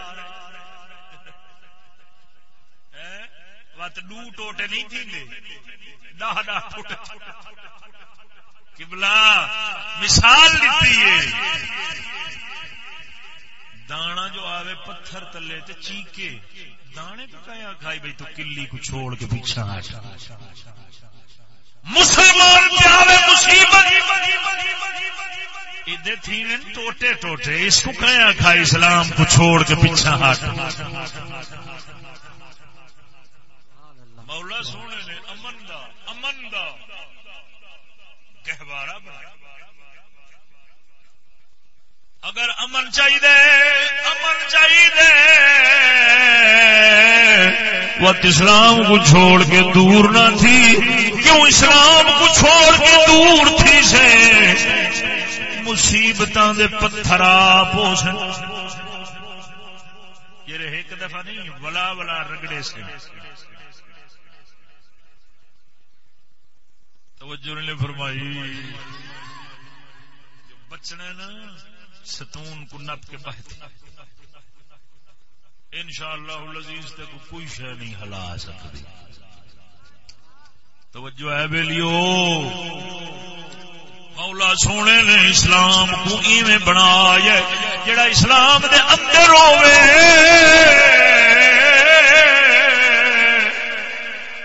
[SPEAKER 1] وت ڈو ٹوٹے نہیں تھی ڈاہ ڈاہ ٹوٹے کبلا مثال دیتی ہے۔ دانا جو آوے پتھر تلے تے چیکے۔ دانے تو کہا کھائی بھائی تو کلی کو چھوڑ کے پیچھے آ جا۔ مسلمان پیارے مصیبت۔ ادھر تھی ٹوٹے ٹوٹے، اس کو کہا کھا اسلام کو چھوڑ کے پیچھے ہٹ۔ مولا سونے نے امن دا امن دا گہوارا بنایا۔ اگر امن چاہیے امن چاہیے وہ اسلام کو چھوڑ کے دور نہ تھی۔ کیوں اسلام کو چھوڑ کے دور تھی سے؟ مصیبت دے پتھر پوس یہ ایک دفعہ نہیں، ولا ولا رگڑے سے۔ توجہ نے فرمائی۔ بچنا نا، ستون کو نپ کے بہت ان شاء اللہ لذیذ تک کوئی شہ نہیں ہلا سکتی۔ توجہ ہے بیلیو۔ مولا سونے نے اسلام کو ایویں بنایا جڑا اسلام دے اندر ہوے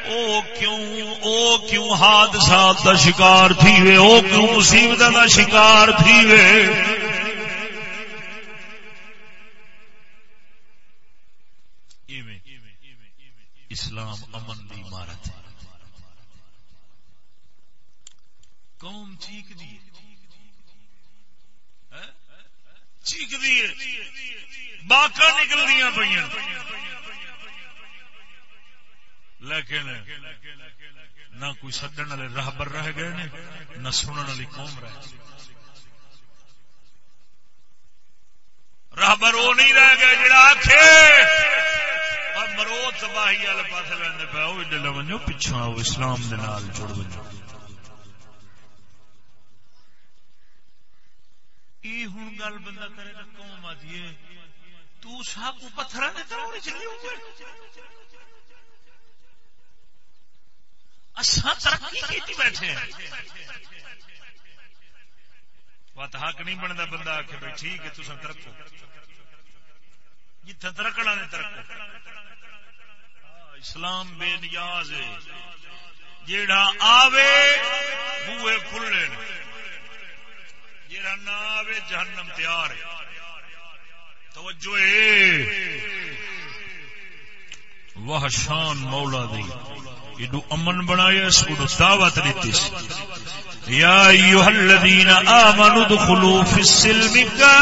[SPEAKER 1] او کیوں او کیوں حادثات دا شکار تھی وے او کیوں مصیبت دا شکار تھی وے اسلام امن دی عمارت ہے قوم چیک دی چیک دی باقا نکل دیا پہ لیکن نہ کوئی سدن والے راہبر رہ گئے نے، نہ سنن والی قوم رہ گئی۔ راہبر وہ نہیں رہ گئے جڑا آخے اور مرو تباہی والے پاس لینے پہ وہ ڈلے ونجو پچھو آؤ اسلام دے نال جڑ ونجو۔ یہ ہوں گل بندہ کرے گا قوم آدھی تو سب کو پتھر نے تو چلی ہوئے ترقی کی بیٹھے بات حق نہیں بنتا بندہ آ کے بھائی ٹھیک ہے تصا ترقو جتھے ترکنا نے ترقو اسلام بے نیاز ہے۔ جیڑا آوے بوئے کھلے جیڑا نہ آوے جہنم تیار ہے۔ توجہ وہ شان مولا دی۔ ایڈو امن بنایا اس کو دعوت دیتی یا ایوہ الذین آمنوا دخلوا فی السلم کافا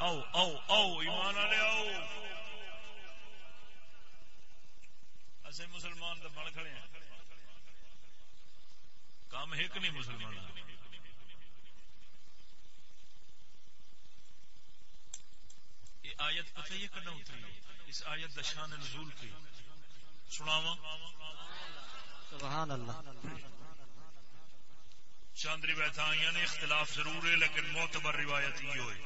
[SPEAKER 1] او او او ایمان آلے او اسے مسلمان دا بڑھ کھڑے ہیں کام ہے کہ نہیں مسلمان آیت پتہ یہ کڈا اتری اس آیت دا شان نزول کی۔ سناوا
[SPEAKER 2] سبحان اللہ۔
[SPEAKER 1] چاند روایت آئیاں نے اختلاف ضرور ہے لیکن معتبر روایت یہ ہوئی۔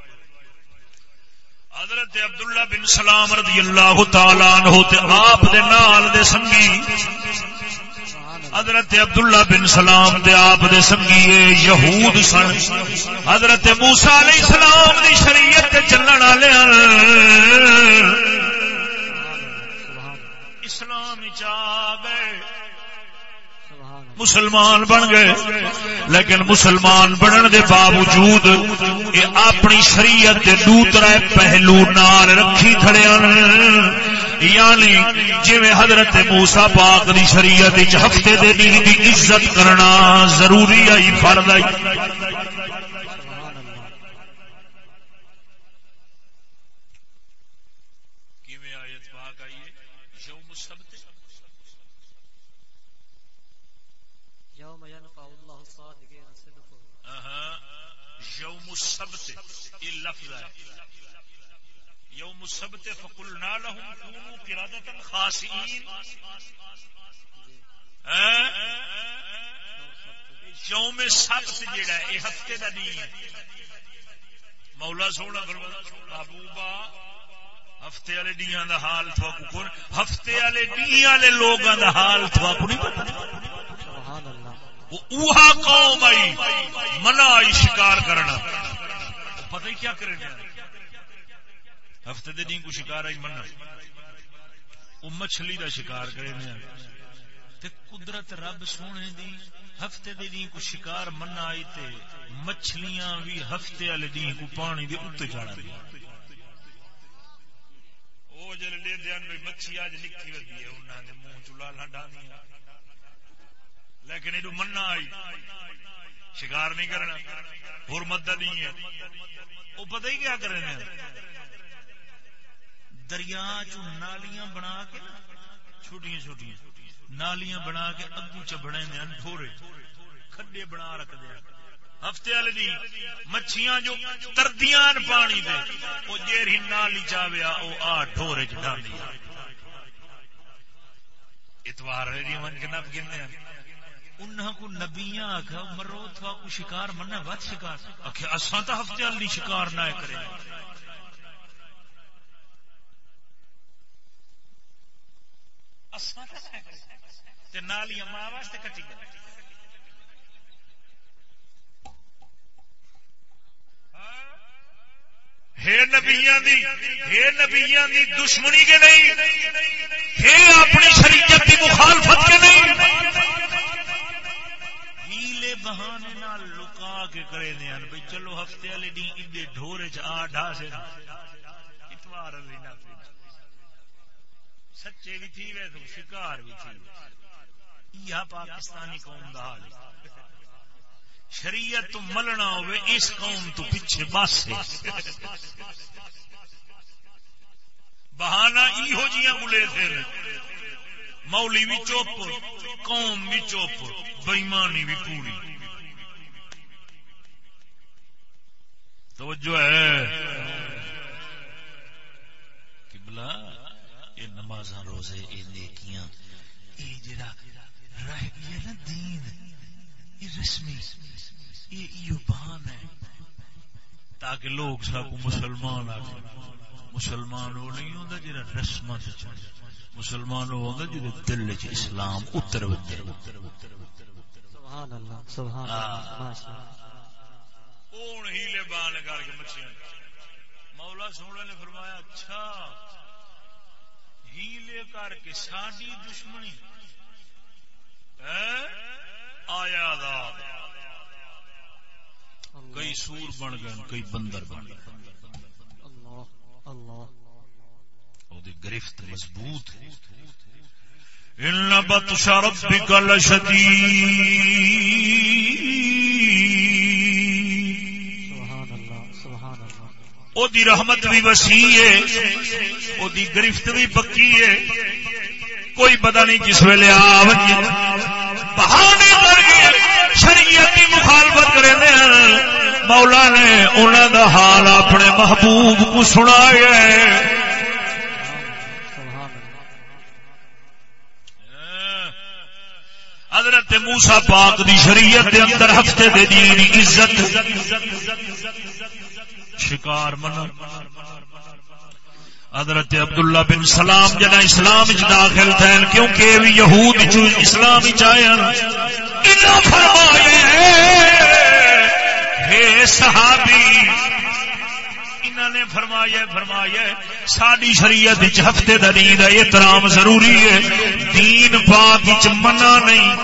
[SPEAKER 1] حضرت عبداللہ بن سلام رضی اللہ تعالیٰ عنہ تے آپ دے نال دے سنگی حضرت عبداللہ بن سلام دے آپ دے سنگیے یہود سن۔ حضرت موسیٰ علیہ السلام دی شریعت چلن والے مسلمان بن گئے۔ لیکن مسلمان بنن دے باوجود یہ اپنی شریعت دے دوترا پہلو نال رکھی کھڑے یعنی جی حضرت موسا پاک دی شریعت ہفتے دے دین دی عزت کرنا ضروری آئی فرد آئی السبت یہ لفظ ہے السبت فقلنا لهم كونوا قردة خاسئين. یوم سبت جیڑا ہے یہ ہفتے کا نہیں ہے مولا سونا محبوبہ ہفتے والے ڈیاں دا حال تھوکو کون ہفتے والے ڈیاں والے لوگاں دا حال تھوکو نہیں پتہ؟
[SPEAKER 2] سبحان اللہ
[SPEAKER 1] اوہا قوم آئی منع آئی شکار کرنا۔ پتہ ہی کیا کرے گا ہفتے دے دن کو شکار آئی منع وہ مچھلی دا شکار کرے نے۔ تے قدرت رب سونے دی ہفتے دے دن کو شکار منع آئی تے مچھلیاں بھی ہفتے والے دن کو پانی دے اتنے چڑھا دی وہ جل لے دیاں دیا مچھی اج نکی لگی ہے انہوں نے منہ چلا لاڈا لیکن یہ منا آئی۔ شکار نہیں کرنا، حرمت نہیں ہے۔ وہ پتہ ہی کیا کرے دریا چ نالیاں بنا کے چھوٹیاں چھوٹیاں، نالیاں بنا کے اگو چبڑے ٹھورے کھڈے بنا رکھ دیا ہفتے والے دی مچھیاں جو تردیاں پانی دے وہ جیری نالی چاویا وہ آ ٹھورے چ اتوار من کے نب گنے انہاں کو نبیاں آکھا، مرو تھوا کو شکار مننا وقت شکار۔ آکھے اساں تا ہفتے والی شکار نہ کرے۔ اساں تا نہ کرے؟ تے نالیاں ماں واسطے کٹی گئے۔ دی دشمنی کے نہیں، ہے اپنی شریعت کی مخالفت کے نہیں۔ ہیلے بہانے لکا کے کرے دیا بھائی چلو ہفتے والے ڈی ایڈے ڈھورے چا ڈھا سے۔ اتوار سچے بھی تھی وے تو شکار بھی تھی۔ یہ پاکستانی قوم کا حال ہے۔ شریعت تو ملنا ہوئے، اس قوم تو پیچھے بس بہانا ایہو جیاں گلے تھے۔ مولی بھی چوپ قوم بھی چوپ بےمانی بھی پوری۔ توجہ ہے۔ کہ نماز روزے یہ نیکیاں یہ جڑا رہ گیا نا دین یہ رسمی بہان ہے۔ تاکہ لوگ سب مسلمان آ مسلمان وہ نہیں ہوتا جا رسم مسلمان وہ ہوتا جی دل چ اسلام اتر اتر ہیلے بان کر کے مچھلیاں مولا سونے نے فرمایا اچھا ہیلے کر کے ساری دشمنی۔ آیا کئی سور بن گئے کئی بندر بن گئے۔ گرفت مضبوط ان بطش ربك او دی رحمت بھی وسیع ہے او دی گرفت بھی پکی ہے۔ کوئی پتہ نہیں کس ویلے آ بہانے کر کے شریعت کی مخالفت کرے مولا نے انہوں دا حال اپنے محبوب کو سنا حضرت موسا پاک دی شریعت دے اندر ہفتے دے دین عزت۔ شکار من۔ حضرت عبداللہ بن سلام جنا اسلام چ داخل تھے کیونکہ یہود اسلام چاہے صحابی انہوں نے فرمایا فرمایا ساری شریعت ہفتے کا دین احترام ضروری ہے۔ دین پاک منع نہیں۔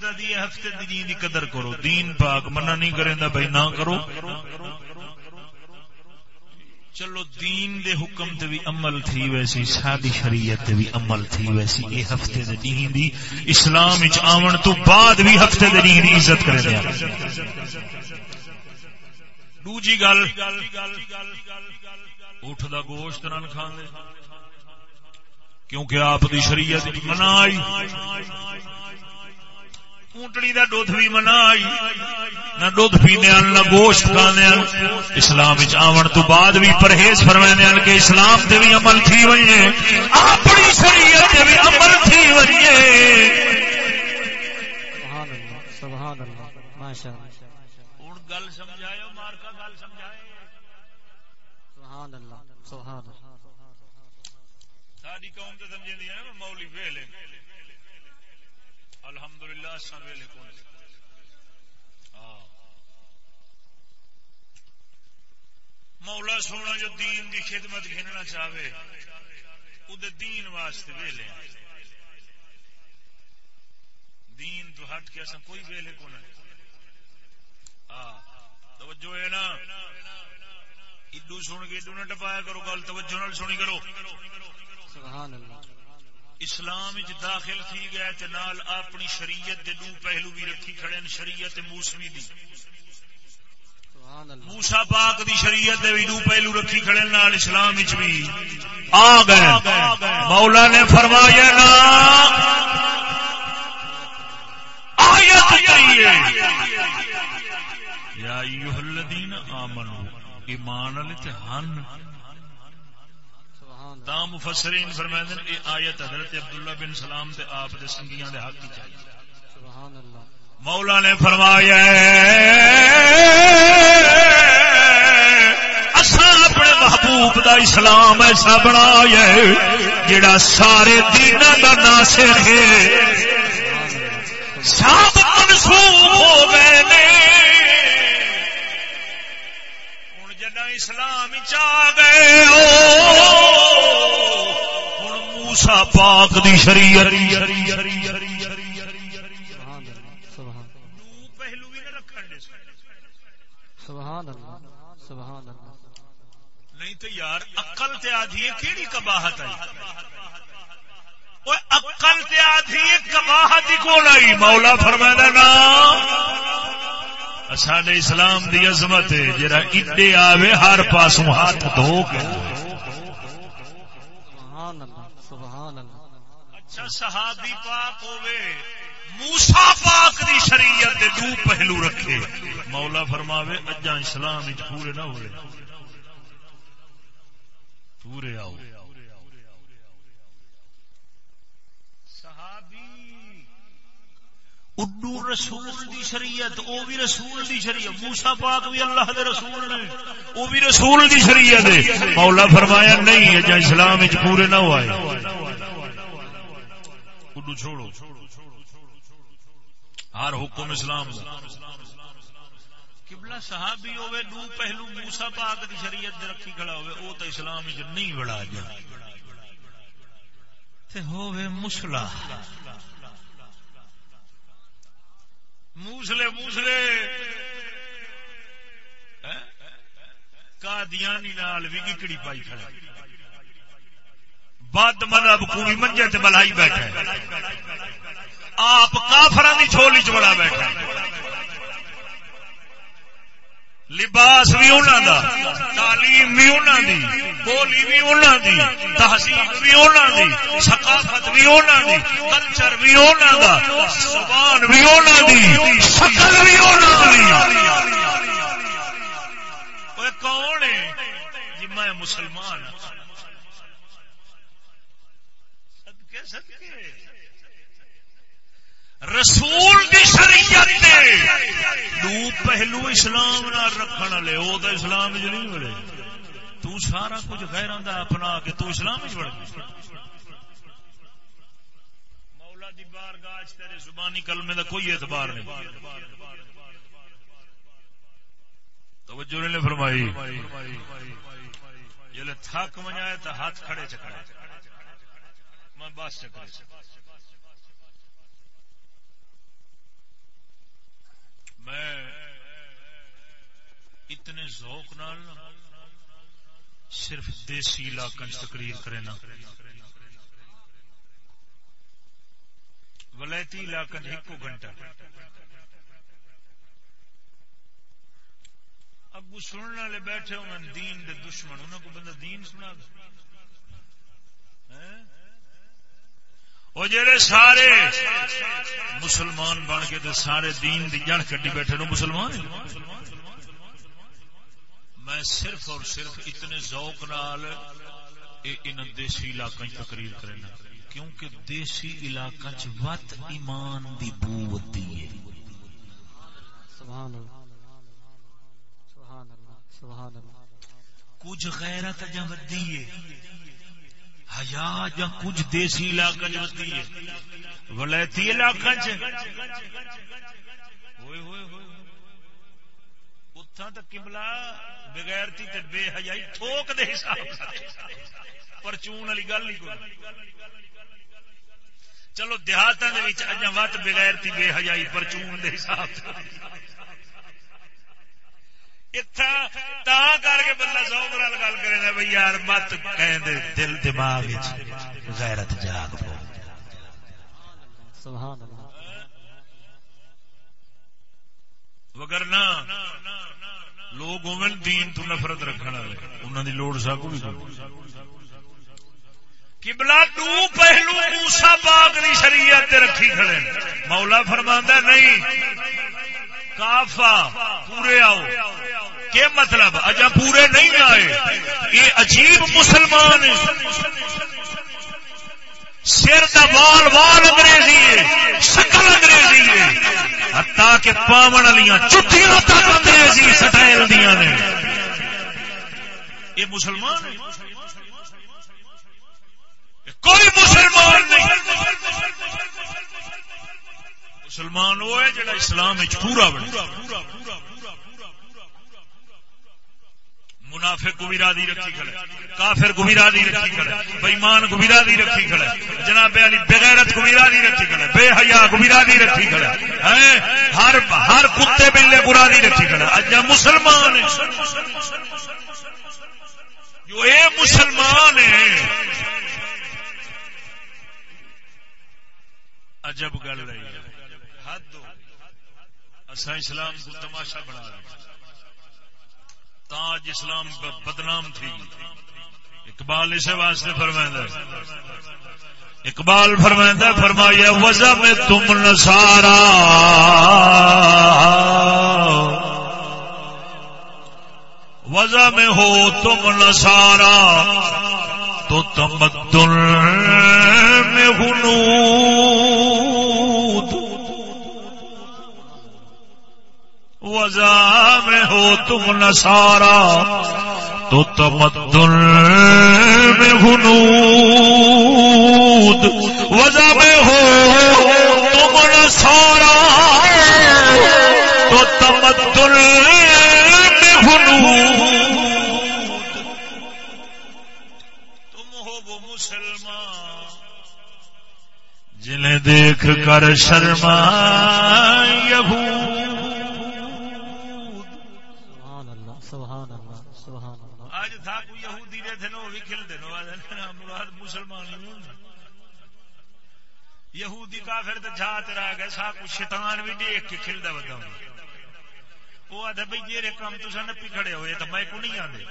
[SPEAKER 1] ساری شریعت ہفتے دی دین کی قدر کرو۔ دین پاک منع نہیں کریں دا بھائی، نہ کرو۔ چلو، دین دے حکم تے بھی عمل تھی ویسی سادی شریعت تے بھی عمل تھی ویسی۔ اے ہفتے دے دین دی اسلام وچ آون تو بعد بھی ہفتے دے دین دی عزت کرے دیا دوجی گل، اٹھ دا گوشت نہ کھاندے کیونکہ آپ دی شریعت منع آئی۔ اونٹڑی کا دھد بھی منا آئی نہ دھد پینے نہ گوشت کھانے اسلام آن تو بعد بھی پرہیز فرمانے کہ اسلام تے بھی عمل تھی وجے اپنی شریعت بھی عمل تھی وجے گل سمجھایا مارکا گل سمجھائے۔ ساری قوم تو سمجھے مولی فیل الحمدللہ اساں ویلے کون ہاں۔ مولا سونا جو دین دی خدمت گھننا چاہے ادھر دین واسطے ویلے دین تو ہٹ کے اصا کوئی ویلے کون ہے ہاں۔ توجہ ہے نا؟ اڈو سن کے اڈو نہ ٹپایا کرو، گل توجہ نال سنی کرو۔
[SPEAKER 2] سبحان اللہ۔
[SPEAKER 1] اسلام داخل تھی گیا تے نال اپنی شریعت دے دو پہلو بھی رکھی کھڑے شریعت موسمی دی۔ موسا پاک دی شریعت دے بھی دو پہلو رکھی کھڑے نال اسلام وچ بھی۔ آ گئے۔ مولا نے فرمایا نا۔ آیت کہیے یا ایھا الذین آمنو ایمان والے تے ہن۔ تا مفسرین فرمائندے نے یہ آیت حضرت عبداللہ بن سلام تے آپ دے سنگیاں دے حق آئی
[SPEAKER 2] سبحان اللہ
[SPEAKER 1] مولا نے فرمایا اساں اپنے محبوب دا اسلام ایسا بنایا جڑا سارے دینا دا ناصر ہے۔ سب منسوخ ہو گئے نے۔ ہوں جدا اسلام چ گئے پاک دی شریعت۔
[SPEAKER 2] سبحان اللہ سبحان اللہ
[SPEAKER 1] نہیں تو یار، عقل تے آدھی کیڑی کباہت ہے اوے عقل تے آدھی کباہت ہی کون آئی؟ مولا فرمایا نا ساڈے اسلام دی عظمت ہے، جڑا اڈے آوے، ہر پاسوں ہاتھ دھو کے
[SPEAKER 2] سبحان اللہ سبحان اللہ
[SPEAKER 1] صحابی پاک ہوے موسا پاک دی شریعت دے دو پہلو رکھے۔ مولا فرماوے اجا اسلام وچ پورے نہ ہوئے پورے آؤ۔ اڈو رسول دی شریعت، او بھی رسول دی شریعت۔ موسا پاک بھی اللہ دے رسول نے، او بھی رسول دی شریعت ہے۔ مولا فرمایا، نہیں اجا اسلام وچ پورے نہ ہوئے اڈو چھوڑو۔ ہر حکم اسلام دا۔ قبلہ صحابی ہوئے دو پہلو موسا پاک دی شریعت دے رکھی کھڑا ہوئے او تو اسلام وچ نہیں بڑا جا تے ہوئے مسلا موسلے موسلے۔ ہاں؟ قادیانی نال بھی گکڑی پائی کھڑا بد مذہب کوئی منجے تے بلائی بیٹھا ہے۔ آپ کافران دی چھولی چ بڑا بیٹھا ہے۔ لباس بھی انہوں دا، تعلیم بھی انہوں دی، بولی بھی انہوں دی، تہذیب بھی انہوں دی، ثقافت بھی انہوں دی، کلچر بھی انہوں دا، زبان بھی انہوں دی، شکل بھی انہوں دی۔ کون ہے؟ جی میں مسلمان ہوں صدقے صدقے رسول دی شریعت دے دو پہلو اسلام نہ رکھن والے، او تو اسلام وچ نہیں ملے تو سارا کچھ غیراں دا اپنا کے تو اسلام وچ وڑ گیا مولا دی بارگاہ وچ تیرے زبانی کلمے دا کوئی اعتبار نہیں۔ توجہ نے فرمائی۔ جلے تھک منجائے تو ہاتھ کھڑے چکرے میں بس چکرے میں اتنے ذوق نال صرف دیسی علاقہ تقریر کرے نا۔ ولائتی علاقہ ایک گھنٹہ۔ اگو سننے والے بیٹھے ہوں دین دے دشمن انہوں کو بندہ دین سنا دے۔ وہ جڑے سارے مسلمان بن کے تے سارے دین دی جڑ کٹی بیٹھے نو مسلمان میں صرف اور صرف اتنے ذوق نال ان دیسی علاقہ تقریر کرنا کیونکہ دیسی علاقہ چ وت ایمان دی بو ہوتی ہے۔
[SPEAKER 2] سبحان اللہ سبحان اللہ سبحان اللہ۔
[SPEAKER 1] کچھ غیرت جا ودی ہے۔ حیا جا کچھ دیسی علاقہ چ ہے، ولایتی علاقہ چ ہوئے ہوئے ہوئے اتھاں تے قبلہ بغیر تی تے بے حیائی ٹھوک دے حساب پرچون والی گل نہیں کوئی۔ چلو دیہاتاں دے وچ اجاں وت بغیر تی بے حیائی پرچون دے حساب کر کے بندہ سو گل گل کرے بھائی یار مت دل دماغ غیرت جاگ پو وگرنا لوگ دین تو نفرت رکھنے والے انہوں کی لوڑ سب بھی کبلا تو پہلو موسا پاک کی شریعت رکھی کھڑے مولا فرما نہیں کافا پورے آؤ۔ کیا مطلب؟ اجا پورے نہیں آئے۔ یہ عجیب مسلمان سر کا بال وال انگریزی ہے۔ شکل انگریزی ہے۔ تاکہ پاون والی چٹیاں تک انگریزی سٹائل دیا نے۔ یہ مسلمان کوئی مسلمان نہیں۔ مسلمان وہ ہے جڑا اسلام پورا بنا منافق کو بھی راضی رکھی کھڑے کافر کو بھی راضی رکھی کھڑے بےمان کو بھی راضی رکھی کھڑے جناب علی بغیرت کو بھی راضی رکھی کھڑے بے حیا کو بھی راضی رکھی کھڑے ہر ہر کتے بلے کو راضی رکھی کھڑے اجا مسلمان جو اے مسلمان ہے عجب گل رہی حد اسلام کو تماشا بنا رہے تاج اسلام بدنام تھی۔ اقبال اسے واسطے فرمائندہ اقبال فرمائندہ فرمایا وجہ میں تم نسارا وجہ میں ہو تم نسارا تو تمدن میں ہنو وزا میں ہو تم نسارا تو تمدن میں ہنود وزا میں ہو تم نسارا تو تمدن میں ہنود تم ہو وہ مسلمان جنہیں دیکھ کر شرما یہود۔ کافر تو جات گئے سا کچھ شیطان بھی دیکھ کے کھلدا بتا وہ آدھا بھائی یہ جی کام تو نپی کھڑے ہوئے تو میں کو نہیں آدھے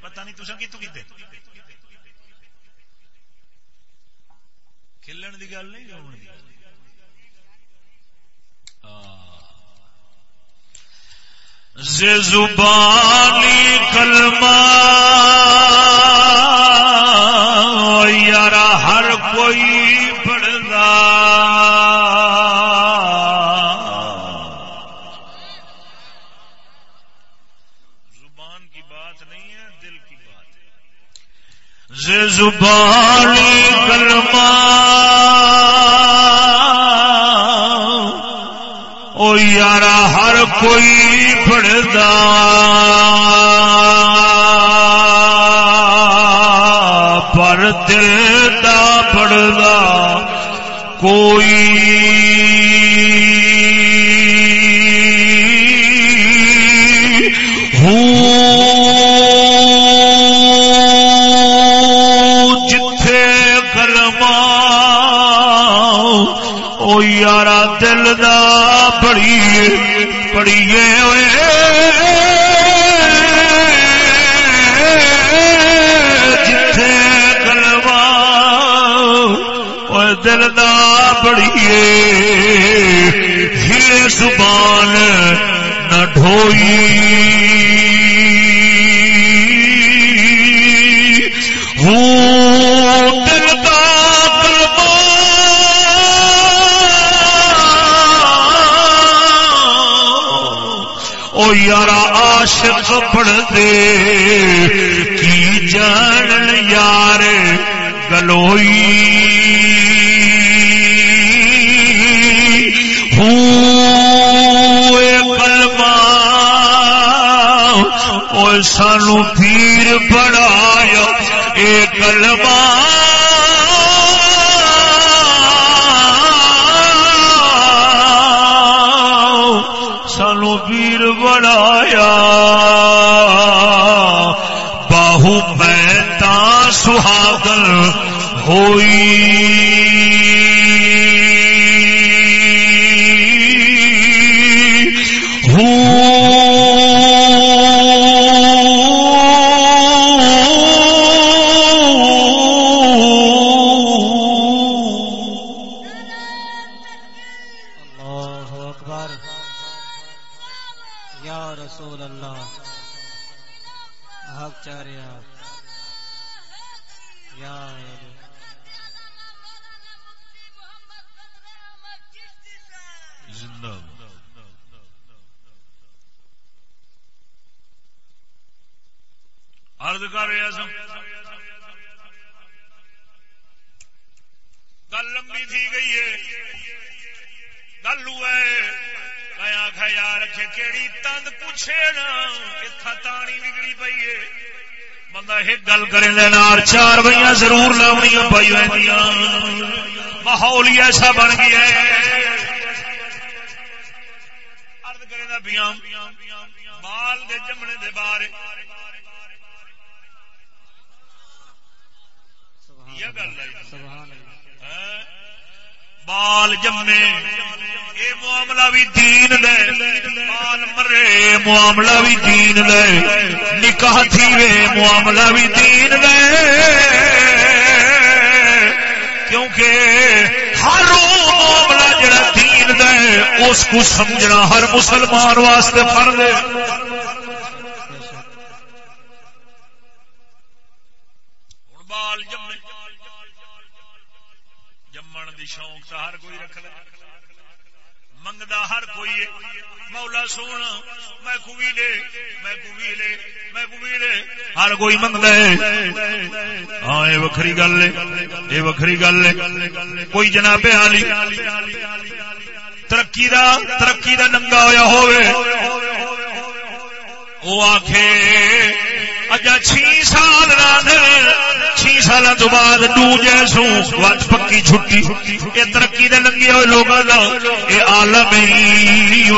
[SPEAKER 1] پتہ نہیں تسا کتوں کیتے۔ کھلن دی گل نہیں ہونے دی۔ زبانی کلمہ یار ہر کوئی پڑھتا زبانی کلمہ او یارا ہر کوئی پڑھتا پر دل دا پڑھتا کوئی نہ نار چار بڑیاں ضرور لاونیاں پی ماحول ہی ایسا بن گیا بال دے جمنے دے بارے۔ یہ گل ہے۔ بال جمے۔ یہ معاملہ بھی دین دے۔ بال مرے، معاملہ بھی دین دے۔ نکاح تھی وے معاملہ بھی دین دے۔ کیونکہ ہر وہ معاملہ جڑا دین دے، اس کو سمجھنا ہر مسلمان واسطے فرض ہے۔ بال جمے۔ دی شوق تو ہر کوئی رکھ لے۔ منگدا ہر کوئی مولا سونا، میں کوئی لے، میں کوئی لے، میں کوئی لے۔ ہر کوئی منگدا ہے۔ ہاں یہ وکری گل ہے۔ یہ وکری گل ہے۔ کوئی جناب علی ترقی دا ترقی دا ننگا ہویا ہوئے وہ آخے اجا چھ سال رات چھ سال تو بعد ٹو جیسو وت پکی چھٹی۔ یہ ترقی دے لگے ہوئے یہ عالم ہی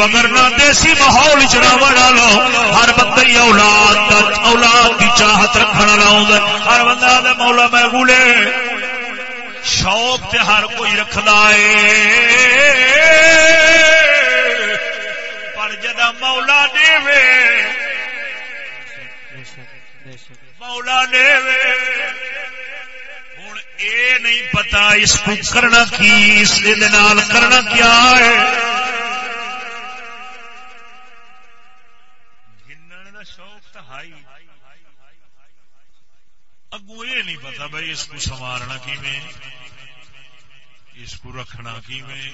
[SPEAKER 1] دیسی ماحول چنا بڑا لو، ہر بندہ ہی اولاد دا، اولاد کی چاہت رکھنا والا ہر بندہ دے مولا محبولے شوق تے ہر کوئی رکھدا ہے۔ پر جدا مولا دے مولا نے ہوں یہ نہیں پتا اس کو کرنا کی، اس نال کرنا کیا ہے۔ شوق تو ہائی۔ اگو یہ نہیں پتا بھائی اس کو سنوارنا کیویں، اس کو رکھنا کیویں،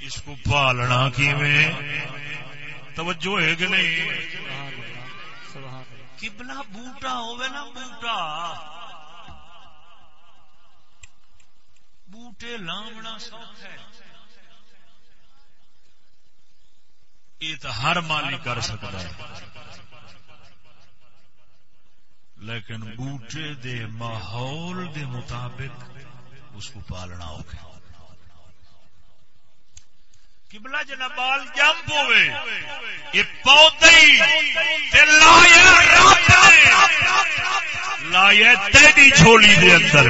[SPEAKER 1] اس کو پالنا کیویں۔ توجہ ہے کہ نہیں؟
[SPEAKER 2] سبحان
[SPEAKER 1] کبلا بوٹا ہوے نا بوٹا۔ بوٹے لامنا سوکھ ہے یہ تو ہر مالی کر سکتا ہے۔ لیکن بوٹے دے ماحول دے مطابق اس کو پالنا ہوگا کبلا جنا بال جمپ ہوئے، یہ پودے لایا تیری جھولی دے اندر۔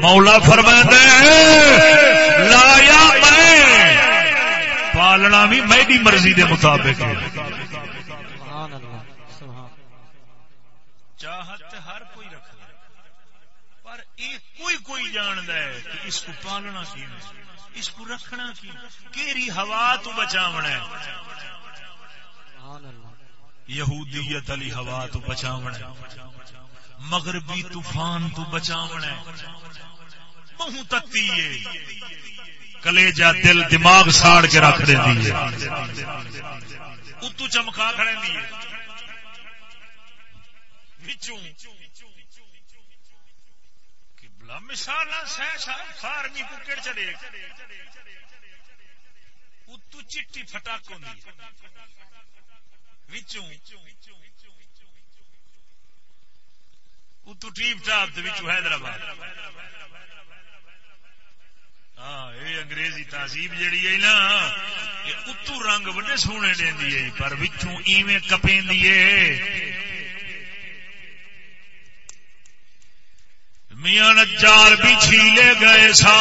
[SPEAKER 1] مولا فرمائے لایا میں۔ پالنا بھی میری مرضی دے مطابق چاہت ہر کوئی رکھ پر ایک کوئی کوئی جاندا ہے کہ اس کو پالنا کی نہیں اس کو رکھنا کی؟ کیری ہوا تو بچاونا ہے؟ یہودیت علی ہوا تو بچاونا ہے۔ مغربی طوفان تو بچاونا ہے۔ بہو تتی ہے۔ کلیجا دل دماغ ساڑ کے رکھ دیتی ہے۔ اتو چمکا کھڑے دی ہے وچوں فارمی ککڑ چلے اتو چٹی پھٹاک ہوندی اتو ٹیپ ٹاپ حیدرآباد۔ ہاں یہ انگریزی تہذیب جیڑی ہے نا اتو رنگ بڑے سونے دیندی ہے، پر وچوں ایویں کپیندی ہے۔ میاں نجار بھی چھیلے گئے ساتھ۔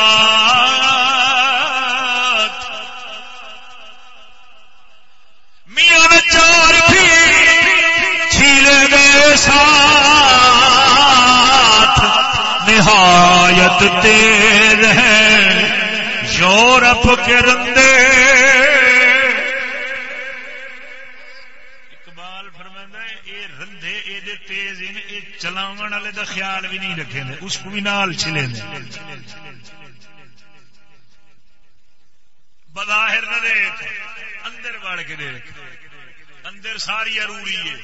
[SPEAKER 1] میاں نجار بھی چھیلے گئے ساتھ۔ نہایت تیر ہیں۔ یورپ کے رندے اقبال فرماندہ ہے اے رندے اے دے تیز ہیں اے چلاون والے دا خیال بھی نہیں رکھے نے، اس کو بھی نال چلے نے۔ بظاہر نہ دیکھ، اندر بڑھ کے دیکھ۔ اندر ساری اروڑی ہے،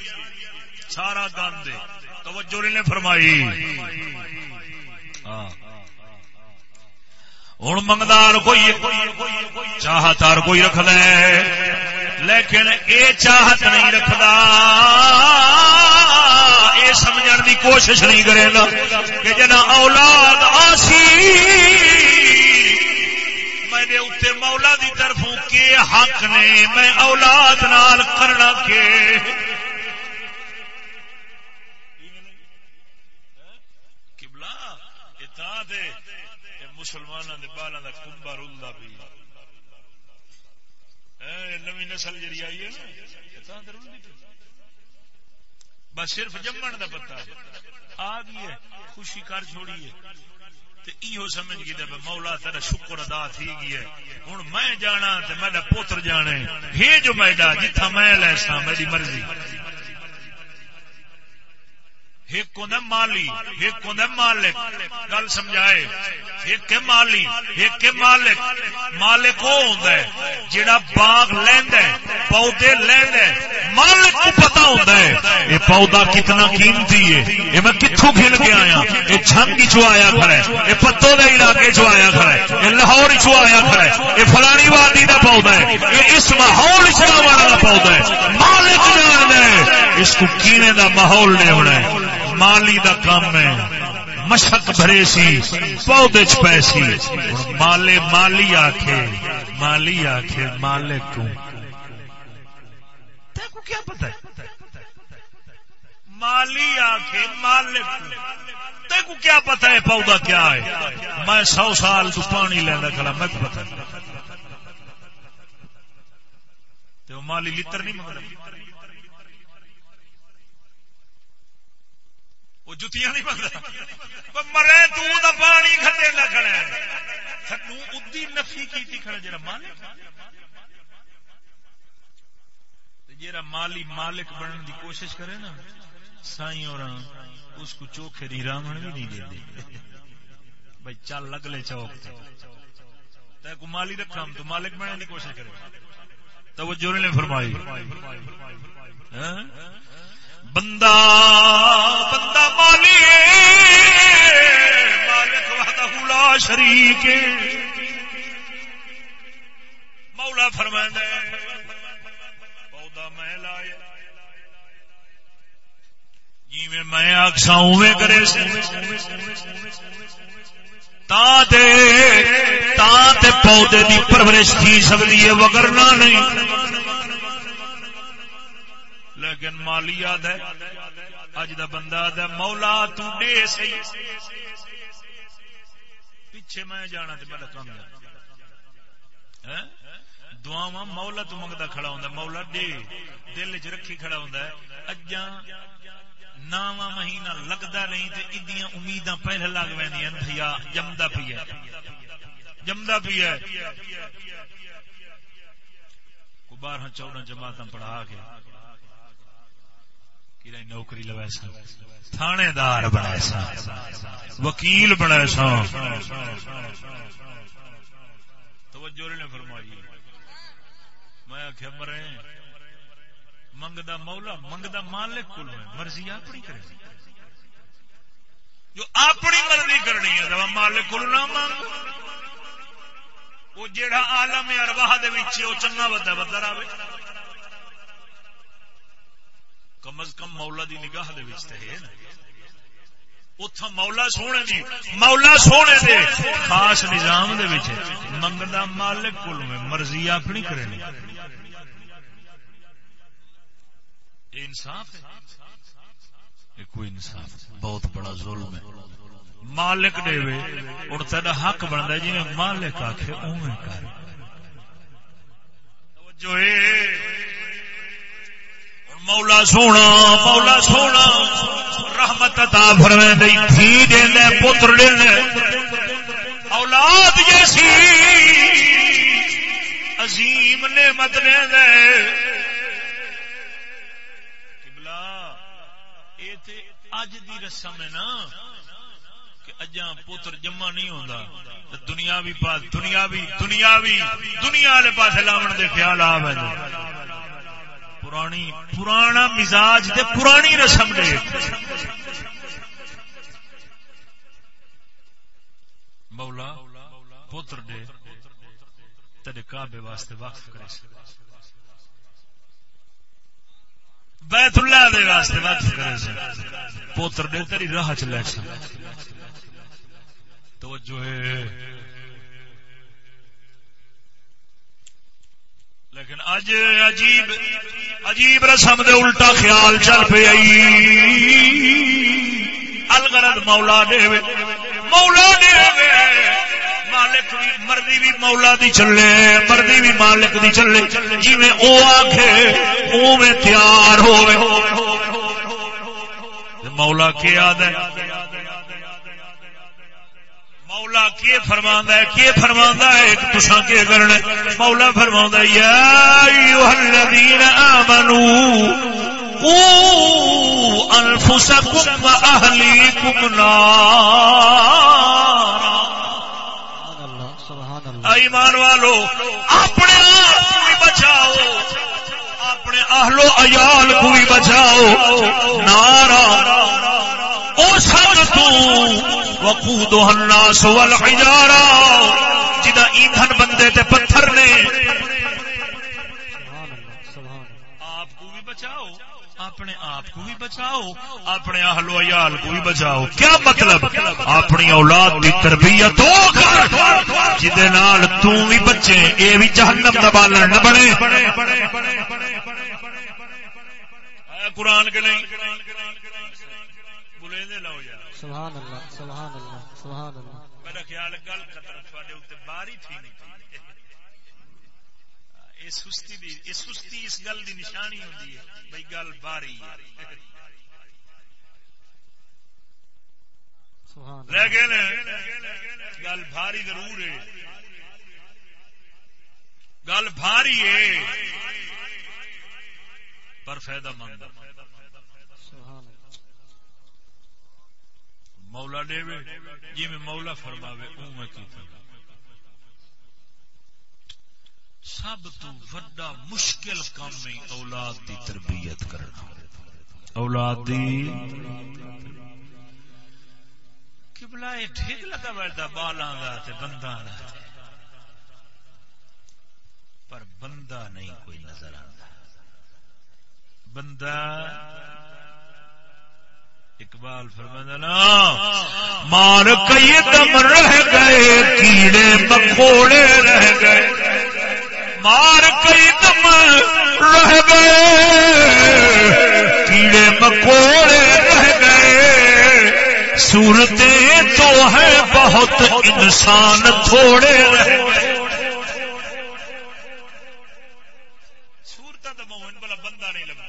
[SPEAKER 1] سارا گند ہے۔ توجہ نے فرمائی۔ ہاں۔ ہوں منگدار کوئی، چاہتار کوئی رکھ لے لیکن اے چاہت نہیں رکھدا، اے سمجھن دی کوشش نہیں کرے گا کہ جنا اولاد آسی میرے اتنے مولا دی طرفوں کے حق نے میں اولاد نال کرنا کے۔ مسلمانوں کے بالا کا کمبا رلدا پی ہاں، نو نسل جی آئی ہے نا بس صرف جمن کا پتا آ گئی ہے، خوشی کر چھوڑی ہے۔ ایو سمجھ گئی مولا تیرا شکر ادا تھی گئی ہے۔ ہوں میں جانا تے میرا پوتر جانے ہی جو میڈا جتھا میں لسا میری مرضی۔ ایک ہوں مالی، ایک ہوں مالک۔ گل سمجھائے۔ ایک مالی، ایک مالک۔ مالک وہ ہوتا ہے جڑا باغ لینا پودے لینا مالک کو پتا ہوتا ہے، یہ پودا کتنا قیمتی ہے۔ یہ میں کتوں کھل کے آیا، یہ چھنگ چو آیا کھڑا ہے، یہ پتوں کے علاقے چو آیا کھڑا ہے، یہ لاہور چو آیا کھڑا ہے۔ یہ فلانی وادی کا پودا ہے، یہ اس ماحول اسلام والا پودا ہے۔ مالک جاننا ہے، اس کو کینے کا ماحول نہیں ہونا ہے۔ مالی دا کام ہے۔ مشق بھرے سی، پودے چ پیسی مالے مالی آخے مالی آخے مالک کو کیا پتا مالی آخے مالک کو کیا پتا ہے پودا کیا ہے؟ میں سو سال تو پانی لینا کھڑا، میں کو پتا مالی لتر نہیں مگر وہ جتیاں نہیں بنتا مرے تو پانی کھتے لگنا ادی نفی کی کھڑا جرا مالک جرا مالی مالک بننے کی کوشش کرے نا سائی اور اس کو چوکھے نہیں رامن بھی نہیں دے بھائی چل لگ لے چوک تے۔ کو مالی رکھا تو مالک بننے کی کوشش کرے۔ توجہ نے فرمائی۔ ہاں؟ بندہ بندہ مالی مالک وحدہ لا شریک مولا فرمائے پودا میں لایا۔ جی میں میں آخسا اوے کرے تا تے پودے دی پرورش کی سکتی ہے، وگرنا نہیں۔ لیکن مالی آد ہے۔ اج دا بندہ آد ہے، مولا تو دے سی۔ پیچھے میں جانا تو میرا کام دعا مولا تو منگتا کھڑا ہوں مولا دے۔ دل چ رکھی کھڑا ہوں اجا نواں مہینہ لگتا نہیں تو ادیاں امیداں پہلے لگ پہ جمدا پی ہے۔ جمدا پی ہے۔ بارہ چودہ جماعت پڑھا کے۔ نوکری لوائے سا تھانے دار بنا سا وکیل بنا سا توجہ نے فرمائی۔ میں آخیا مرے منگتا مولا منگتا مالک کو مرضی اپنی کرے۔ جو اپنی مرضی کرنی ہے مالک کو نہ مانگ وہ جہاں آلم ارواہ چنگا بدا بدا رہے۔ کم از کم مولا دی نگاہ دے وچ تے ہے نا۔ اتھا مولا سونے دی، مولا سونے دے۔ خاص نظام دے وچ منگدا مالک کول میں مرضی اپنی کرنی یہ انصاف ہے۔ یہ کوئی انصاف بہت بڑا ظلم ہے۔ مالک دے وے۔ ہوں تیرا حق بنتا جی مالک آخ اوے کر۔ جو مولا سونا مولا سونا رحمت عطا فرمائے دئی تھی دینا پتر دینا اولاد جیسی عظیم نعمت نے دے اج دی رسم ہے نا کہ اجا پتر جمع نہیں ہوتا دنیا بھی پاس دنیا بھی دنیا بھی دنیا والے پاس لاون دے خیال آ پرانی، پرانا مزاج دے پرانی رسم دے مولا پتر دے تیرے کعبے واسطے وقف کرے۔ بیت اللہ دے واسطے وقف کرے۔ پوتر دے تیری راہ چ لے توجہ ہے۔ لیکن اج عجیب عجیب رسم دے الٹا خیال چل پی الغرض مولا دے مولا دے مالک بھی مرضی بھی مولا دی چلے مرضی بھی مالک دی چلے۔ جی میں او آکھے او میں تیار ہوئے مولا کیا دے مولا کی فرما ہے کی فرما ہے؟ ایک تسا کے کرنا مولا فرما یا الذین آمنوا انفسکم و ایمان والو اپنے آپ کو بچاؤ۔ اپنے اہلو ایال کو بھی بچاؤ۔ نارا۔ او الناس والحجارہ جدا ایندھن بندے تے پتھر نے آپ کو بھی بچاؤ، اپنے آپ کو بھی بچاؤ، اپنے اہل عیال کو بھی بچاؤ۔ کیا مطلب؟ اپنی اولاد کی تربیت جہد بھی بچے یہ بھی جہنم کا بالن نہ بنے۔ قرآن کے نہیں۔ سبحان اللہ سبحان اللہ سبحان اللہ۔ میرا خیال گل ختم باری تھی نہیں سستی دی سستی اس گل دی نشانی ہوتی ہے۔ بھائی گل باری گل بھاری ضرور ہے۔ گل بھاری ہے۔ پر فائدہ مند مولا دے جی میں مولا فرماوے او میں کی سب تو وڈا مشکل کام ہے اولاد دی تربیت کرنا۔ اولاد دی قبلہ یہ ٹھیک لگا بیٹھتا بالاں دا تے بندہ دا پر بندہ نہیں، کوئی نظر آتا بندہ اقبال فرمانا نا، مار کئی دم رہ گئے، کیڑے مکوڑے رہ گئے۔ مار کئی دم رہ گئے، کیڑے مکوڑے رہ گئے۔ صورتیں تو ہے بہت، انسان تھوڑے رہ گئے۔ بندہ نہیں لگتا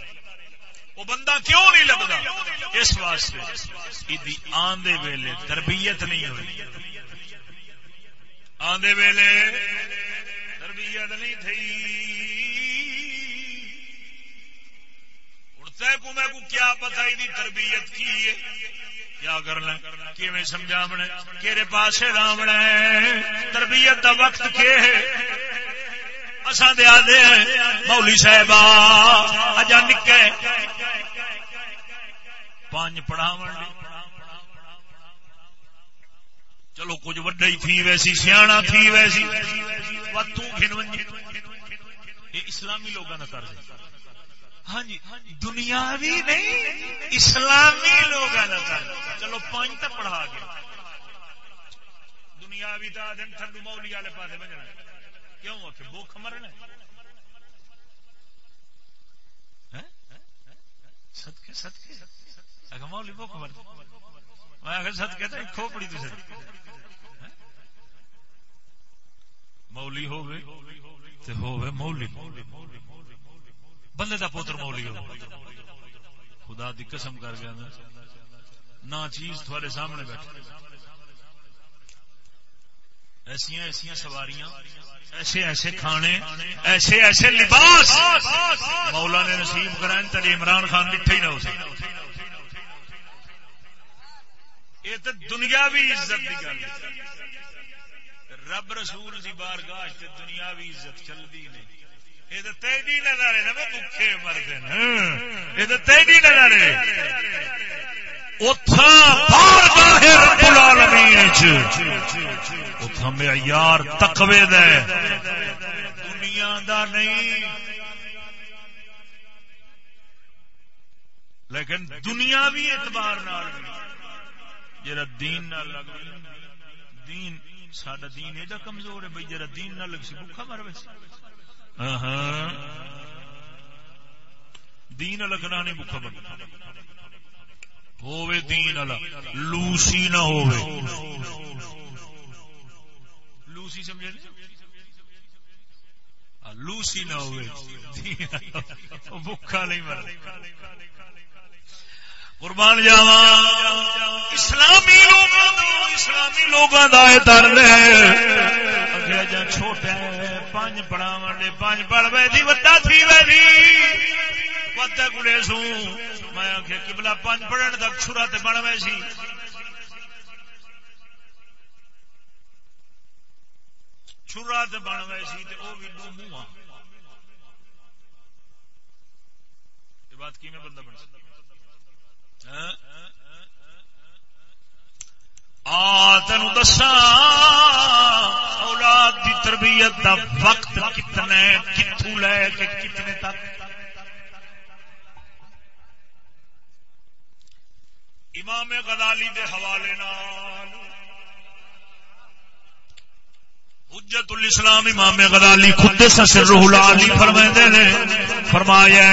[SPEAKER 1] وہ بندہ کیوں نہیں لگتا اس واسطے آندے ویلے تربیت نہیں ہوئی۔ آندے ویلے تربیت نہیں تھی۔ ہوں کو میں کو کیا پتا ہی تربیت کی ہے؟ کیا کرنا کیویں سمجھاونا کہڑے پاس رامنا تربیت دا وقت کے ہے؟ اساں دے آدھے مولی صاحب اجا نکے۔ پانچ پڑھاو چلو کچھ وڈا ہی تھی ویسی سیاح تھی ویسی۔ اسلامی لوگوں کا طرز ہاں جی دنیاوی نہیں، اسلامی لوگ چلو پانچ تک پڑھا گیا دنیاوی تو دن ٹھنڈو مولی والے پاس بجنا کیوں؟ آ بوکھ مرنا ہاں؟ سدکے سدکے۔ مولی بوکھ مر میں آخر سد کہتا کھوپڑی تو سد مولی ہوے تے ہوے مولی۔ بندے دا پوتر مولی ہو خدا دی قسم کر گیا میں۔ نہ چیز تھوڑے سامنے بیٹھے۔ ایسیا ایسیا سواریاں، ایسے ایسے کھانے، ایسے ایسے لباس۔ مولا نے نصیب کرائیں تری عمران خان ڈٹھے ہی نہ ہو سکے۔ یہ تو دنیاوی عزت کی گل رب رسول دی بارگاہ تے دنیاوی عزت چلدی نہیں یہ تو تیری نظر ہے نا بکھے مرد یہ تو تیری نظر ہے۔ معیار تقوی دنیا دا نہیں۔ لیکن دنیا بھی اعتبار جرا دین نہ لگ دین سڈا دین ایڈا کمزور ہے بھائی جرا دین نہ لگ سی بکھا مر ویسے ہاں،, ہاں، دین لگنا نہیں بکھا بن ہووے دین والا لوسی نہ ہووے۔ لوسی سمجھے ہاں، لوسی نہ ہوئے بکھا نہیں مر قربان جاوا اسلامی لوگ اسلامی لوگوں کا درد ہے۔ جا چھوٹا پانچ پڑھاو پانچ پڑھ وے تھی وڈا تھی وے پتہ گڑے سو میں آخیا کبلا پانچ پڑھن تک چھرا تے بن وے سی۔ چھرا تے بن وے سی تے او بھی دو منہ بات کی میں بندہ بن سکتا آ تین دسا اولاد کی تربیت کا وقت کتنے کتوں لے کے کتنے تک؟ امام غزالی دے حوالے نال، حجت الاسلام امام غزالی خود سسر روح العالی فرمائے نے، فرمایا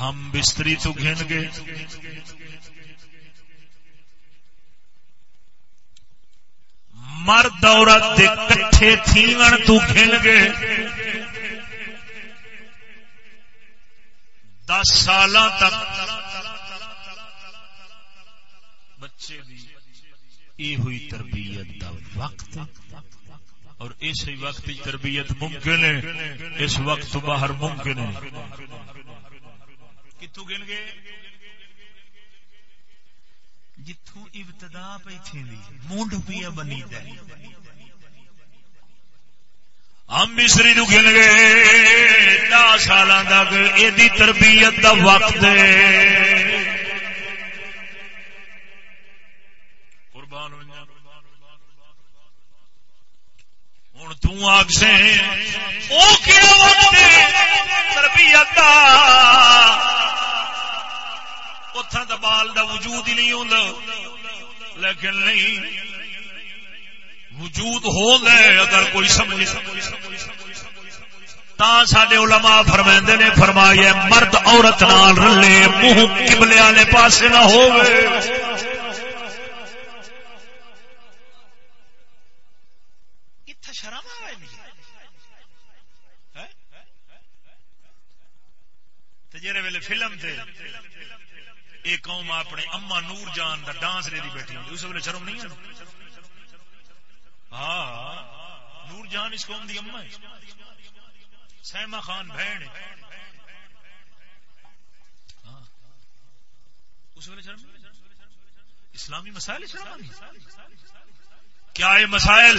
[SPEAKER 1] ہم بستری تو گھن گے مرد عورت کٹھے تھیون تو گھن گے دس سال تک بچے دی ہوئی تربیت دا وقت اور اس وقت تربیت ممکن ہے۔ اس وقت باہر ممکن ہے۔ کتوں گن گے؟ جتوں ابتدا پہ تھی مونڈ پیا بنی دے۔ ہم مصری نو گن گے دس سال تک یہ تربیت دا وقت ہے ہوں تگ سے تربیت اتنا بال دا وجود ہی نہیں ہوں لیکن نہیں وجود ہو گئے اگر کوئی سمجھ تا سڈے علماء فرمائندے نے فرمایا مرد عورت نال رلے منہ کبلے والے پاسے نہ ہو جہے ویلے فلم تھے ایک قوم اپنے اما نور جان دا ڈانس لے بیٹھی ہوتی اس ویلے شرم نہیں ہے ہاں نور جان اس قوم دی اما ہے۔ سیما خان بہن ہاں۔ اس ویلے شرم اسلامی مسائل شرم کیا یہ مسائل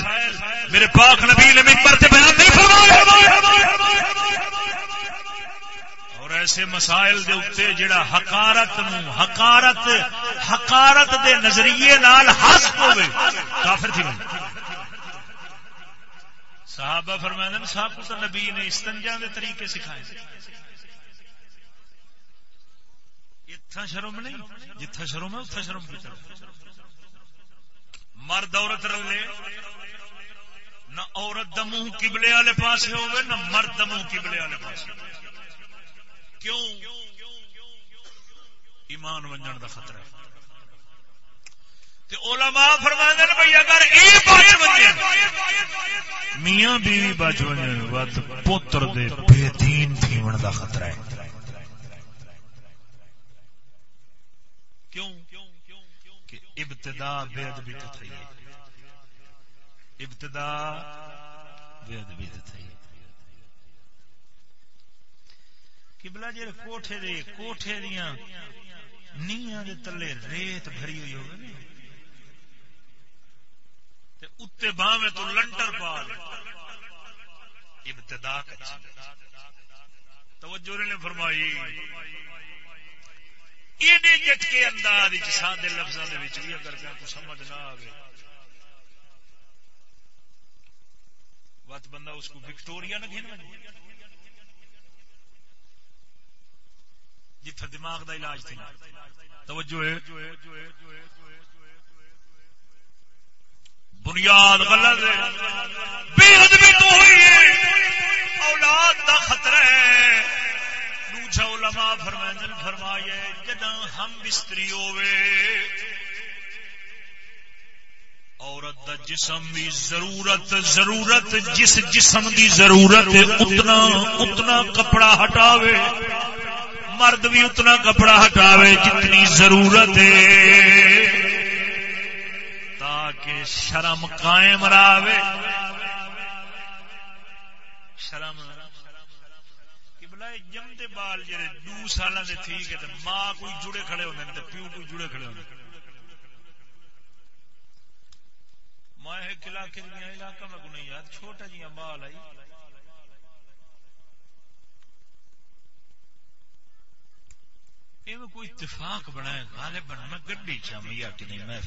[SPEAKER 1] میرے پاک نبی نے ممبر سے بیان نہیں فرمایا اور ایسے مسائل دے اتنے جڑا حکارت نو حکارت حکارت دے نظریے نال ہس ہوے کافر تھی صحابہ فرمائے صاحب کو تو نبی نے استنجا دے طریقے سکھائے۔ اتنا شرم نہیں جتھا شرم ہے اتنا شرم کی مرد عورت رلے، نہ عورت دمو کبلے والے پاس ہوئے، نہ مرد دمو کبلے والے پاس کیوں ایمان ونجن دا خطرہ ہے؟ تے علماء فرماندے نے بھئی اگر اے بچ ونجن میاں بیوی بچ ونجن وت پتر دے بے دین تھیون دا خطرہ ہے۔ کیوں؟ کہ ابتدا بے ادبی تو تھی ابتدا بے ادبی تو تھی قبلہ جڑے کوٹھے دے کوٹھے دیاں نیاں دے تلے ریت بھری ہوئی ہوگی نا۔ تے اتے باہیں تو لنٹر پا دے ابتدا کچھ توجہ نے فرمائی۔ ایڈے جٹکے انداز سادے لفظوں کے بھی اگر کو سمجھ نہ آئے وت بندہ اس کو وکٹوریا نہ گھن جتھا دماغ دا علاج تھی۔ توجہ ہے۔ بنیاد غلط ہے۔ بے ادبی تو ہوئی ہے۔ اولاد دا خطرہ ہے۔ دوجا علماء فرمائن فرمائے جداں ہم بستری ہوئے عورت دا جسم بھی ضرورت ضرورت جس جسم دی ضرورت اتنا اتنا کپڑا ہٹاوے۔ مرد بھی اتنا کپڑا ہٹاوے جتنی ضرورت ہے۔ تاکہ شرم قائم راوے شرم۔ جمتے بال جڑے دو سال دے ٹھیک ہے ماں کوئی جڑے کھڑے ہوتے پیو کوئی جڑے کھڑے ہوتے میں ایک علاقے علاقہ میں کو نہیں یاد چھوٹا جی بال آئی۔ کوئی اتفاق بنا غالب بنا میں گڈی چاہ میں کہ نہیں، میں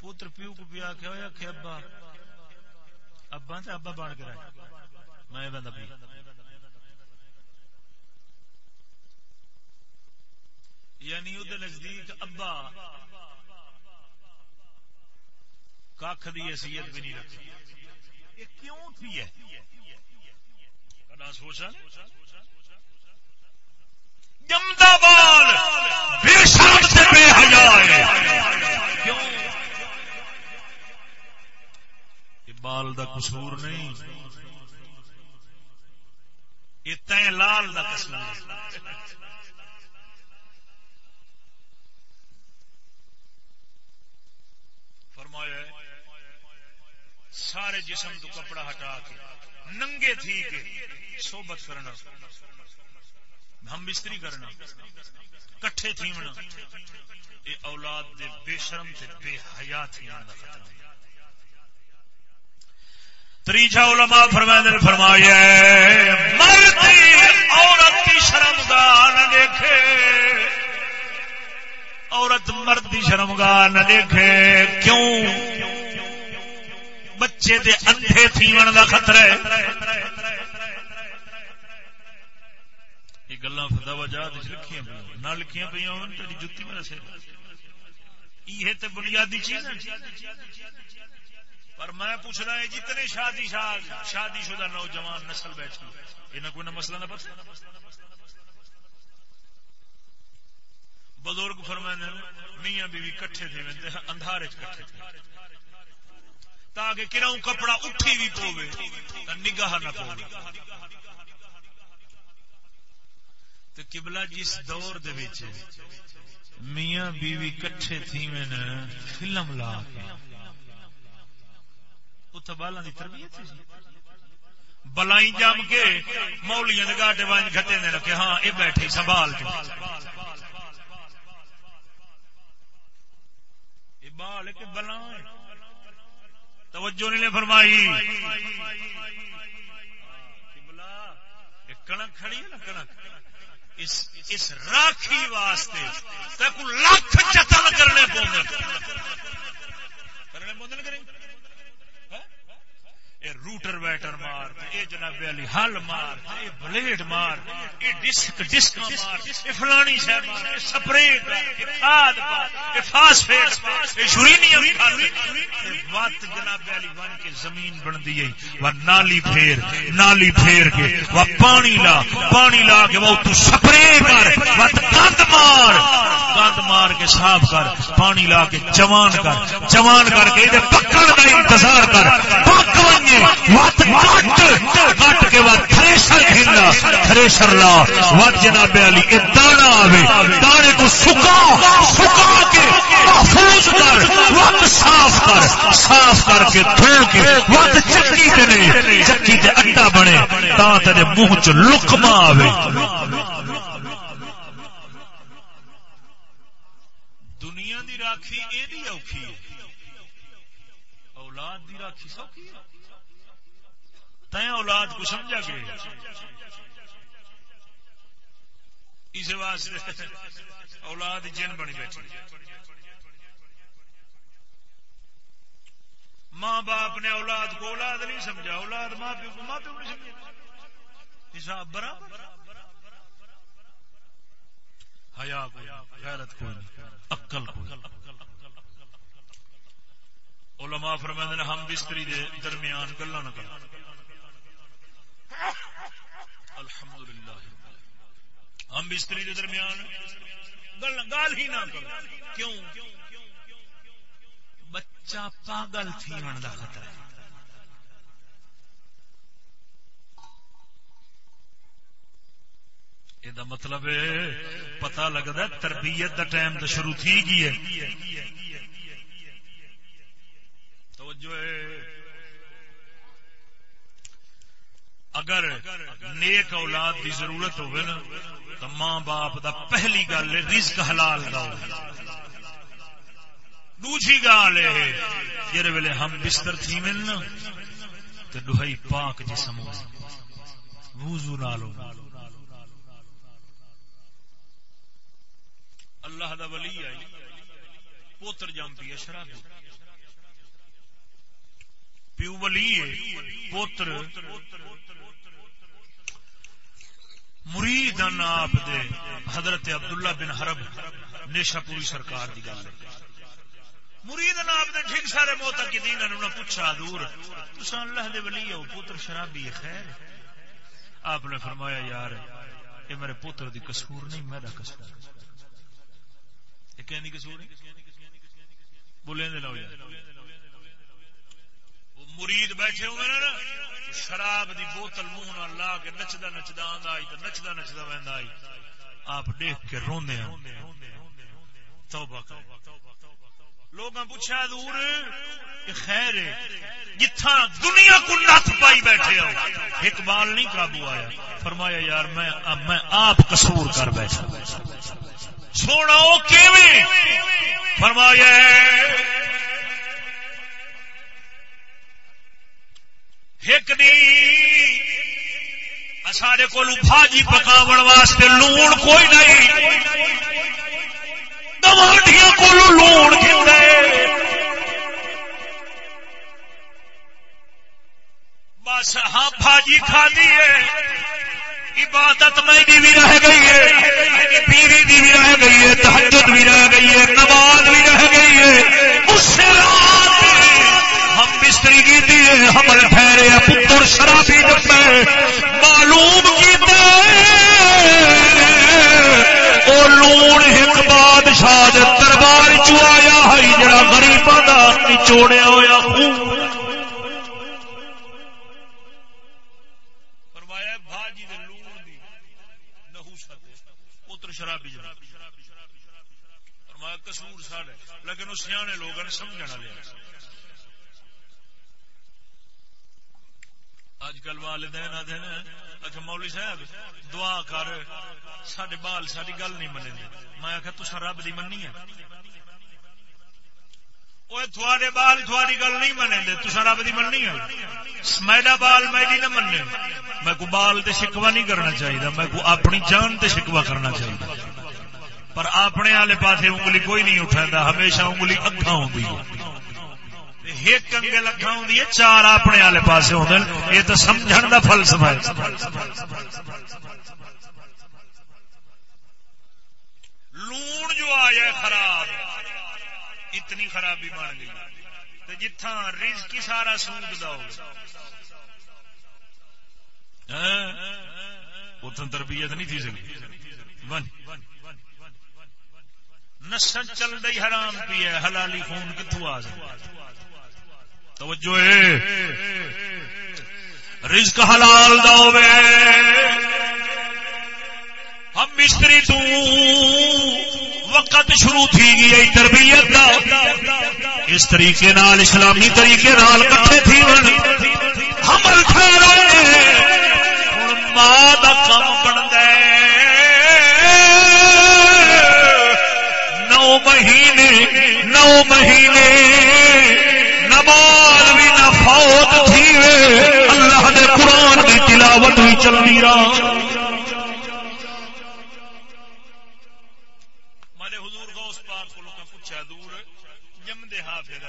[SPEAKER 1] پوتر پیو کو پیا کے ہویا کہ ابا۔ ابا تے ابا بن کے رہے میں بندہ پی یعنی وہ نزدیک ابا۔ کھ دی حیثیت بھی نہیں رکھتی۔ یہ کیوں تھی ہے؟ سوچا۔ جمدا بال بے شرم سے بے حیا ہے بال دا قصور نہیں۔ یہ تے لال دا قصور فرمایا سارے جسم تو کپڑا ہٹا کے، ننگے تھی کے، صحبت کرنا۔ ہم بستری کرنا، کٹھے تھیونا۔ یہ اولاد دے بے شرم تے بے حیا تھیان دا خطرہ۔ تریچا علماء فرمائے فرمایا مرد عورت کی شرم گاہ نہ دیکھے۔ عورت مرد کی شرم گاہ نہ دیکھے۔ کیوں؟ بچے دے اندھے تھیون دا خطرہ ہے۔ یہ گلا فدا وجہ لکھیاں پہ نہ لکھیاں پہ تیری جی جتی میرا سر۔ یہ تو بنیادی چیز ہے۔ پر میں پوچھ رہا ہے جی جتنے شادی شاد شادی شدہ نوجوان نسل بیٹھی یہ کوئی نہ مسئلہ نہ پتا بزرگ فرمائے میاں بیوی کٹھے تھے اندھارے کٹھے تھے۔ تاکہ کراؤں کپڑا اٹھی بھی پوے نگاہ نہ پوے تو قبلہ جس دور دے وچ میاں بیوی کٹھے تھی میں نے، فلم لا کے۔ اتنے بالا کی تربیت تھی جی۔ بلائی جم کے مولیاں گاٹے وانج گھٹے نے رکھے ہاں یہ بیٹھے، سنبھال کے۔ اے بال کے بلا توجہ نے فرمائی۔ کنک کھڑی ہے نا کنک اس اس راکھی واسطے لکھ چتل کرنے پوندے کرنے پوندے کریں روٹر ویٹر مار، اے جناب علی ہل مار، اے بلیڈ مار، اے ڈسک ڈسک مار، اے فلانی شے مار سپرے کھاد وت جناب علی بن کے زمین بن دی و نالی پھیر نالی پھیر کے و پانی لا پانی لا کے وہ تو سپرے کر وت گند مار گند مار کے صاف کر، پانی لا کے جوان کر جوان کر کے دے پکڑ دا انتظار کر پک ونجے وت کٹ کٹ کے وت تھریشر کھندا تھریشر لا۔ وت جناب علی کے دانا آوے دانے کو سکا سکا کے محفوظ کر وت صاف کر صاف کر کے دھو کے وت چکی تے نہیں، چکی تے اٹا بنے، تا تے منہ چ لقمہ آوے۔ دنیا دی راکھی ایڈی اوکھی اولاد دی راکھی سوکھی ہے۔ تین اولاد کو سمجھا گئے۔ اس واسطے اولاد جن بنی بیٹھی۔ ماں باپ نے اولاد کو اولاد نہیں سمجھا، اولاد ماں پیو کو ماں پیو نہیں سمجھا۔ حساب برابر۔ حیا کوئی غیرت کوئی عقل کوئی علماء فرمائے نے ہم بستری دے درمیان گلا نہ کر الحمدللہ. ہم بستری دے درمیان گل ہی نہ کرو. کیوں؟ بچہ پاگل تھی دا خطرہ ہے۔ یہ مطلب پتا لگتا تربیت دا ٹائم تو شروع تھی گئی ہے۔ توجہ اگر نیک اولاد کی ضرورت ہوگی نا، تو ماں باپ دا پہلی گل رزق حلال دا ہو دوسری گال ہے جہاں ویلے ہم بستر تھی ملنا تو ڈہائی پاک جسم وضو نالو اللہ دا ولی آئی پوتر جم پی شرابی پیو ولی پوتر مرید ان آپ دے حضرت عبداللہ بن حرب نیشا پوری سرکار دی گل۔ مرید نام دے ٹھیک سارے موتا کی دین انہوں نے پوچھا دور تسا اللہ دے ولی ہو پوتر شرابی خیر۔ آپ نے فرمایا، یار، یہ میرے پوتر دی قصور نہیں میرا قصور۔ یہ کہنی قصور نہیں بولیں دے لو وہ مرید بیٹھے ہوئے نا شراب دی بوتل منہ نہ لا کے نچدا نچدا آندا آئی تے نچدا نچدا ویندا آئی۔ آپ دیکھ کے روندے ہیں توبہ کر لوگ پوچھا دور خیر جتھا دنیا کو نت پائی بیٹھے ہو اقبال نہیں قابو آیا۔ فرمایا، یار، میں میں آپ قصور کر بیٹھا۔ سونا فرمایا ایک سارے کو بھاجی پکاو واسطے لون کوئی نہیں۔ گوانڈیاں کو لون کیوں بس ہاں بھاجی کھا ہے۔ عبادت میں بھی رہ گئی ہے۔ پیری دی بھی رہ گئی ہے۔ تحجد بھی رہ گئی ہے۔ نماز بھی رہ گئی ہے۔ اس سے رات ہم بستری کی دی دیے ہمارے ٹھہرے پتر شرابی جب معلوم لون ایک بادشاہ دربار چیا ہے، جڑا گریب کا نچوڑیا ہوا شرابی کسور ساڑے لیکن وہ سیانے لوگ نے سمجھنا لیا۔ اج کل والدین آدھے اچھا مولوی صاحب دعا کر سڈے بال ساری گل نہیں منی میں آخیا تصا رب کی منی ہے تھوڑے بال تھوڑی گل نہیں منے تصا رب کی مننی ہے میرا بال میری نہ منے میں کو بال تے شکوا نہیں کرنا چاہیے میں کو اپنی جان تے شکوا کرنا چاہیے پر اپنے والے پاسے انگلی کوئی نہیں اٹھا ہمیشہ انگلی اکھا ہوں ایک کنگل اکھا ہوں چار اپنے والے پاس ہوں یہ تو سمجھ کا فلسفہ ہے۔ لون جو آیا خراب، اتنی خرابی بن گئی۔ تو جتھاں رز سارا سود دو ہاں؟ اتن تربیت نہیں تھی سکتی۔ نسل چل رہی حرام پی ہے، حلالی خون کتوں آ توجہ رزق حلال دا ہوے ہم مستری تو وقت شروع تھی گئی تربیت دا اس طریقے نال، اسلامی طریقے نال کٹھے تھی حمل ماں کا کام بنتا نو مہینے نو مہینے۔ نماز بھی نہ فوت تھی اللہ دے قرآن کی تلاوت بھی چلنی رہا۔ حضور غوث پاک کو لوگوں پوچھا دور جم دے حافظ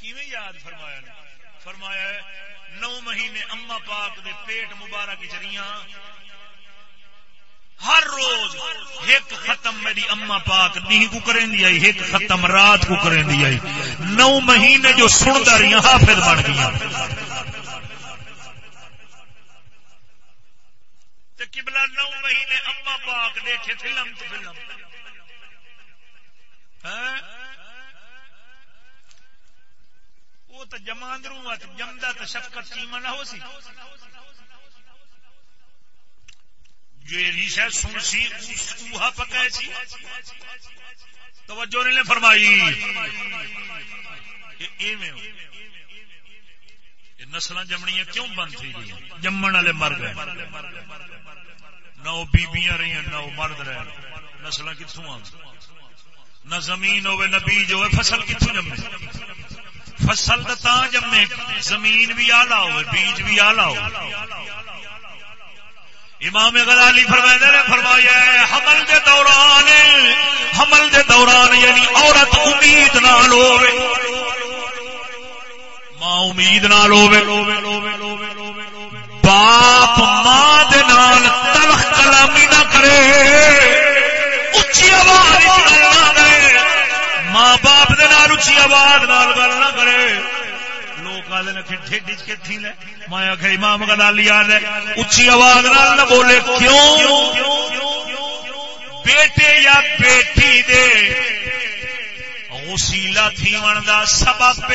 [SPEAKER 1] کیویں یاد فرمایا نے؟ فرمایا نو مہینے اما پاک دے پیٹ مبارک چریاں ہر روز ایک ختم میری اما پاک نہیں کو کریں دی آئی، ایک ختم رات کو کریں دی آئی۔ نو مہینے جو سنتا رہی حافظ ہاں بن گیا۔ قبلہ نو مہینے اما پاک دیکھے فلم تو فلم ہاں؟ وہ تو جماندروں جمدا تو شفقت چیما نہ ہو سی۔ جیری شاید سن سی اوہا پکائے سی جی۔ توجہ نے فرمائی۔ نسل جمنیا کیوں بند تھی گئی؟ جمن والے مر گئے۔ نہ وہ بیبیاں رہی نہ وہ مرد رہے۔ نسل کتوں آ نہ زمین ہوے، نہ بیج ہوے، فصل کتوں جمے؟ فصل تا جمے۔ زمین بھی آلہ ہوے، بیج بھی آلہ ہو امام غزالی فرمائے نے فرمایا حمل دے دوران، حمل دے دوران یعنی عورت امید نال ہوے ماں امید نال ہوے باپ ماں دے نال تلخ کلامی نہ کرے۔ اچھی آواز نہ کرے۔ ماں باپ دے نال اچھی آواز نال گل نہ کرے۔ مایا امام گلالی آ اچھی آواز نہ بولے، کیوں؟ بیٹے یا بیٹی دے۔ وسیلا تھی دا سبب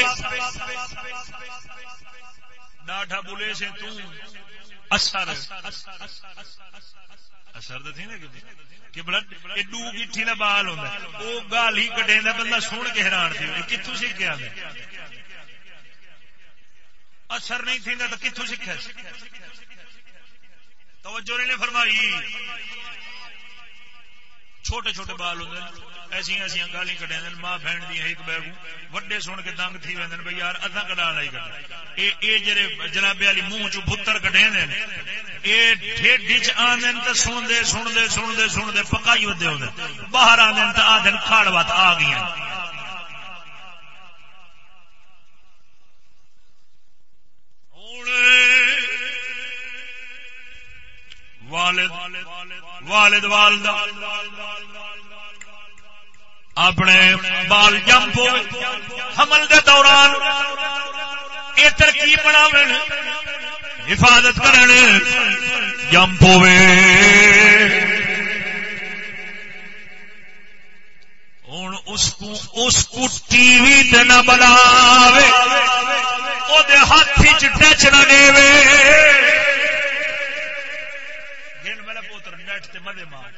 [SPEAKER 1] ڈاٹا بولے سے تو اثر اثر تو تھی نا کہ بلڈ ایڈو گیٹھی نہ بال ہوتا وہ گال ہی کٹے بندہ سن کے حیران تھی۔ کتوں سیکھا اثر نہیں تھی تو کتوں سیکھا توجہ نے فرمائی؟ چھوٹے چھوٹے بال ہوں ایسا ایسا گالی کٹے ماں بہن دیا ایک بہ وڈے سن کے دنگ تھی وے بھائی یار ادھا کٹا لائی کٹے جڑے جنابے والی منہ چ بتر کٹے یہ ڈیڈ آدھے تو سنتے سنتے سنتے سنتے پکائی ودے ہوتے باہر آدھے تو آدھے کھاڑ وت آ گئی والد والد والد اپنے بال جمپ حمل دے دوران یہ ترکیب بنا حفاظت کرنے جمپ ہوئے۔ ہوں اس کو اس کو ٹی وی نہ بنا ہاتھ ٹچ نہ دے میرا پوتر نیٹ تے مدے مار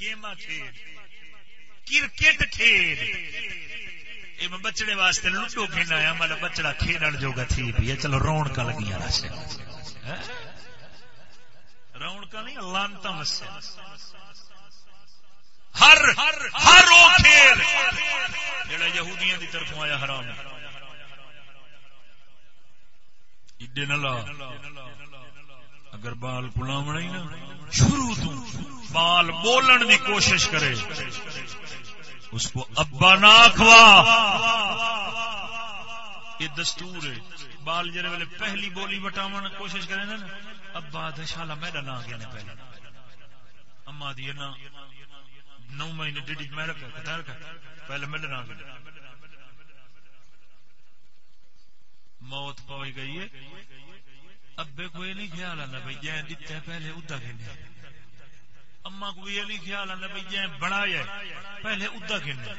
[SPEAKER 1] گیم کھیل۔ کرکٹ کھیل۔ یہ میں بچڑے واسطے لوڈو کھیلنا ہے مطلب بچڑا کھیلن جوگا تھی بھی چلو رونق لگی ہاں؟ رونق نہیں لانتا مسیا ہر ہر وہ کھیل جڑا یہودیاں دی طرف آیا حرام ہے۔ ایڈے نہ لا۔ اگر بال غلام نہیں نا، شروع تو بال بولن دی کوشش کرے۔ اس کو ابا نہ کھوا۔ یہ دستور ہے۔ بال جرے ویلے پہلی بولی بٹاون کوشش کرے نا، ابا دشالا میرا نام گیا پہلے۔ اما دی نا۔ نو مہینے ڈیڈی میں رکھا کتا رکھا، پہلے ملنا موت پوئی گئی ہے۔ ابے کو یہ نہیں خیال آتا بھائی جائیں دیتا ہے پہلے ادا کھیلنے۔ اما کو یہ نہیں خیال آتا بھائی جائیں بنایا پہلے ادا کھیلنے۔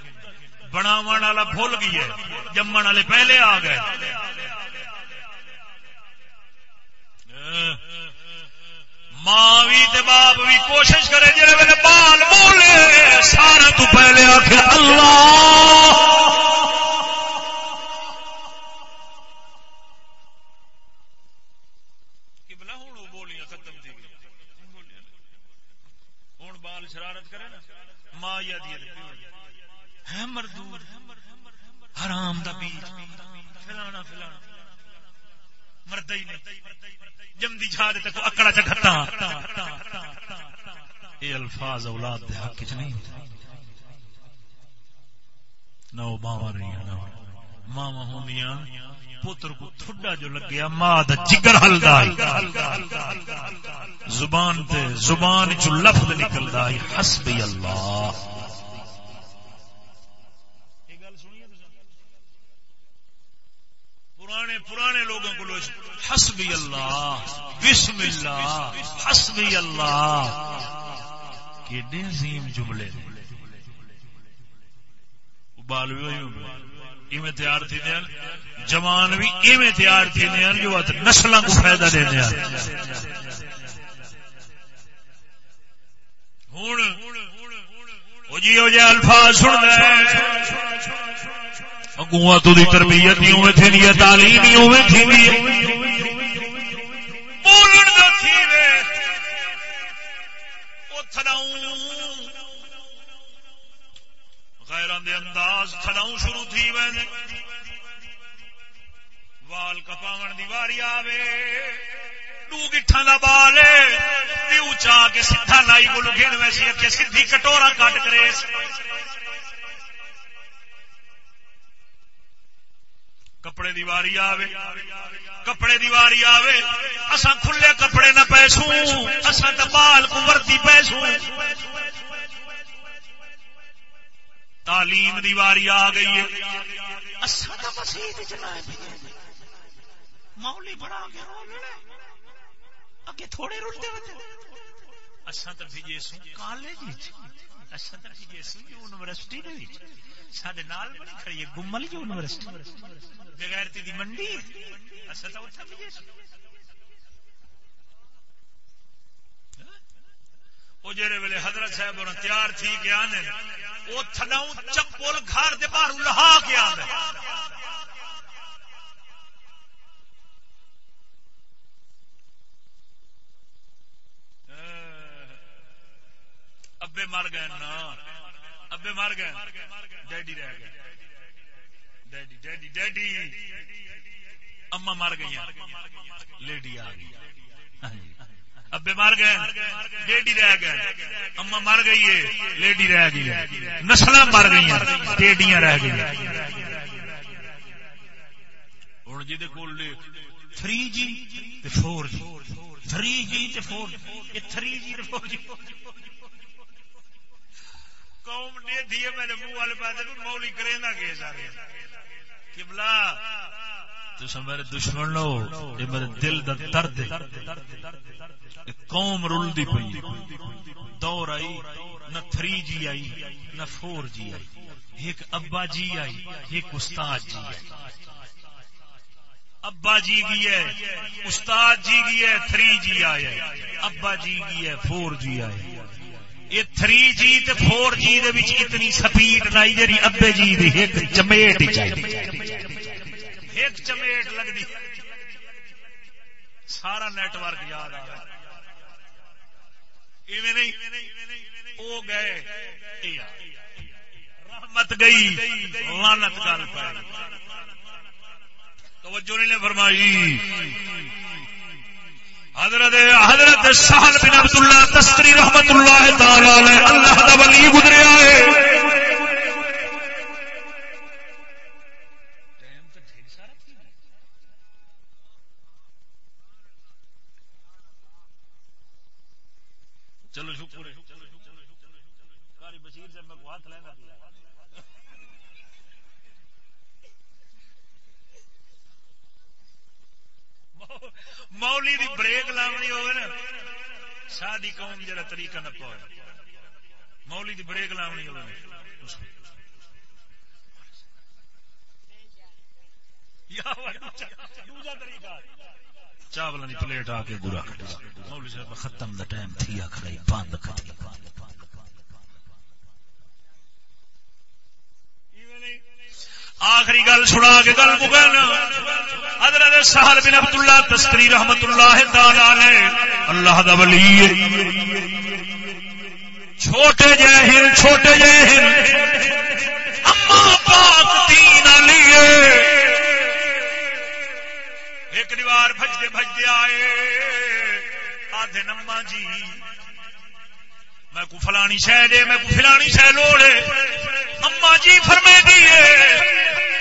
[SPEAKER 1] بناو والا بھول گئی ہے، جمن والے پہلے آ گئے۔ ہاں۔ ماں بھی تے باپ بھی کوشش کرے جی میرے بال بولے سارا تو پہلے آخر اللہ۔ شرارت کرے نا، ماں یا ہے مردود، حرام دا بیج۔ فلانا فلانا۔ مرد ہی نہیں۔ جمدی جھا دے تک اکڑا چکھتا یہ الفاظ اولاد دے حق چ نہیں نہ وہ ماوا رہی نہ ماوا ہوندیاں پتر کو تھڈا جو لگیا، ماں دا جگر ہلدا زبان تے زبان چ لفظ نکلدا ہے، حسبی اللہ۔ پرانے پرانے لوگوں کو حسبی اللہ، بسم اللہ، حسبی اللہ۔ کیڈے عظیم جملے؟ بال بھی ایویں تیار تھی دین جوان بھی ایویں تیار تھی دین جو نسل کو فائدہ دے دیا۔ ہوں جی ہو جائے الفاظ سن اگوا تو دی تربیت نہیں ہوئے تھی نہیں تعلیم نہیں ہوئے تھی بولن نہ تھی وے۔ او تھڑاؤں غیران دے انداز تھڑاؤں شروع تھی وے۔ وال کپاون دی واری آوے۔ ڈو گٹھا دا بال پیو چا کے سیدھا لائی کو لگین ویسی اکھے سیدھی کٹورا کٹ کرے۔ کپڑے دیواری آوے کپڑے دیواری آوے اساں کھلے کپڑے نہ پیسوں اساں بال کو ورتی پیسوں۔ تعلیم دیواری آ گئی ہے۔ اساں مسجد مولی بڑا اگے تھوڑے ہوتے اساں تے بھی سو کالج وچ۔ اساں تے بھی سو یونیورسٹی دے وچ۔ ساڈے نال بڑی کھڑی ہے گمل یونیورسٹی بغیرتی دی منڈی. وہ جہے ویلے حضرت صاحب اور تیار تھی کہ آنے وہ تھڈاؤں چپل گھر دے باہر لہا کے آنے ابے مر گئے نا ابے مر گئے۔ ڈیڈی رہ گئے۔ Daddy daddy daddy. اما مر گئی لیڈی آ گئی۔ ہاں جی۔ ابے مر گئے۔ ڈیڈی رہ گئے۔ اما مر گئی ہے۔ لیڈی رہ گئی نسل مر گئی ٹیڈیاں رہ گئی ہوں جی cool three G four G. Three G four G. Three G four G. قوم ڈیڈی ہے میرے منہ والے پاس مولی کرے نہ کہ سارے۔ میرے دشمن لو یہ میرے دل دا درد قوم رلدی پی دور آئی، نہ تھری جی آئی، نہ فور جی آئی۔ ایک ابا جی آئی، ایک استاد جی آئی۔ ابا جی گی ہے، استاد جی گی ہے، تھری جی آئے ابا جی گی ہے، فور جی آئے یہ تھری جی تے فور جی دے وچ اتنی سپیڈ لائی جی ابے جی دی، ایک چمیٹ چاہیے۔ ایک چمیٹ لگتی سارا نیٹ ورک یاد آ ایویں نہیں وہ گئے رحمت گئی لانت گل پائی۔ توجہ نہیں فرمائی۔ حضرت حضرت سہل بن عبد اللہ تسکری رحمت اللہ تعالی اللہ دا ولی گزریا ہے چلو شکر مولی دی بریک لاونی ہوئے نا ساری قوم جڑا طریقہ نہ پوائے مولی دی بریک لاونی ہوئے چاول پلیٹ آ کے برا ختم دا ٹائم تھی آخر بند کھٹی آخری گل سنا کے گل مکن حضرت سہل بن عبد اللہ تسکری رحمت اللہ تعالی اللہ دا ولی چھوٹے جے ہن، چھوٹے جے ہن۔ اما پاک دین لیے ایک دیوار بھجتے بھجتے آئے۔ آدھے نما جی۔ میں کو فلانی شہ دے، میں کو فلانی شہ لوڑے۔ اما جی فرمے دیے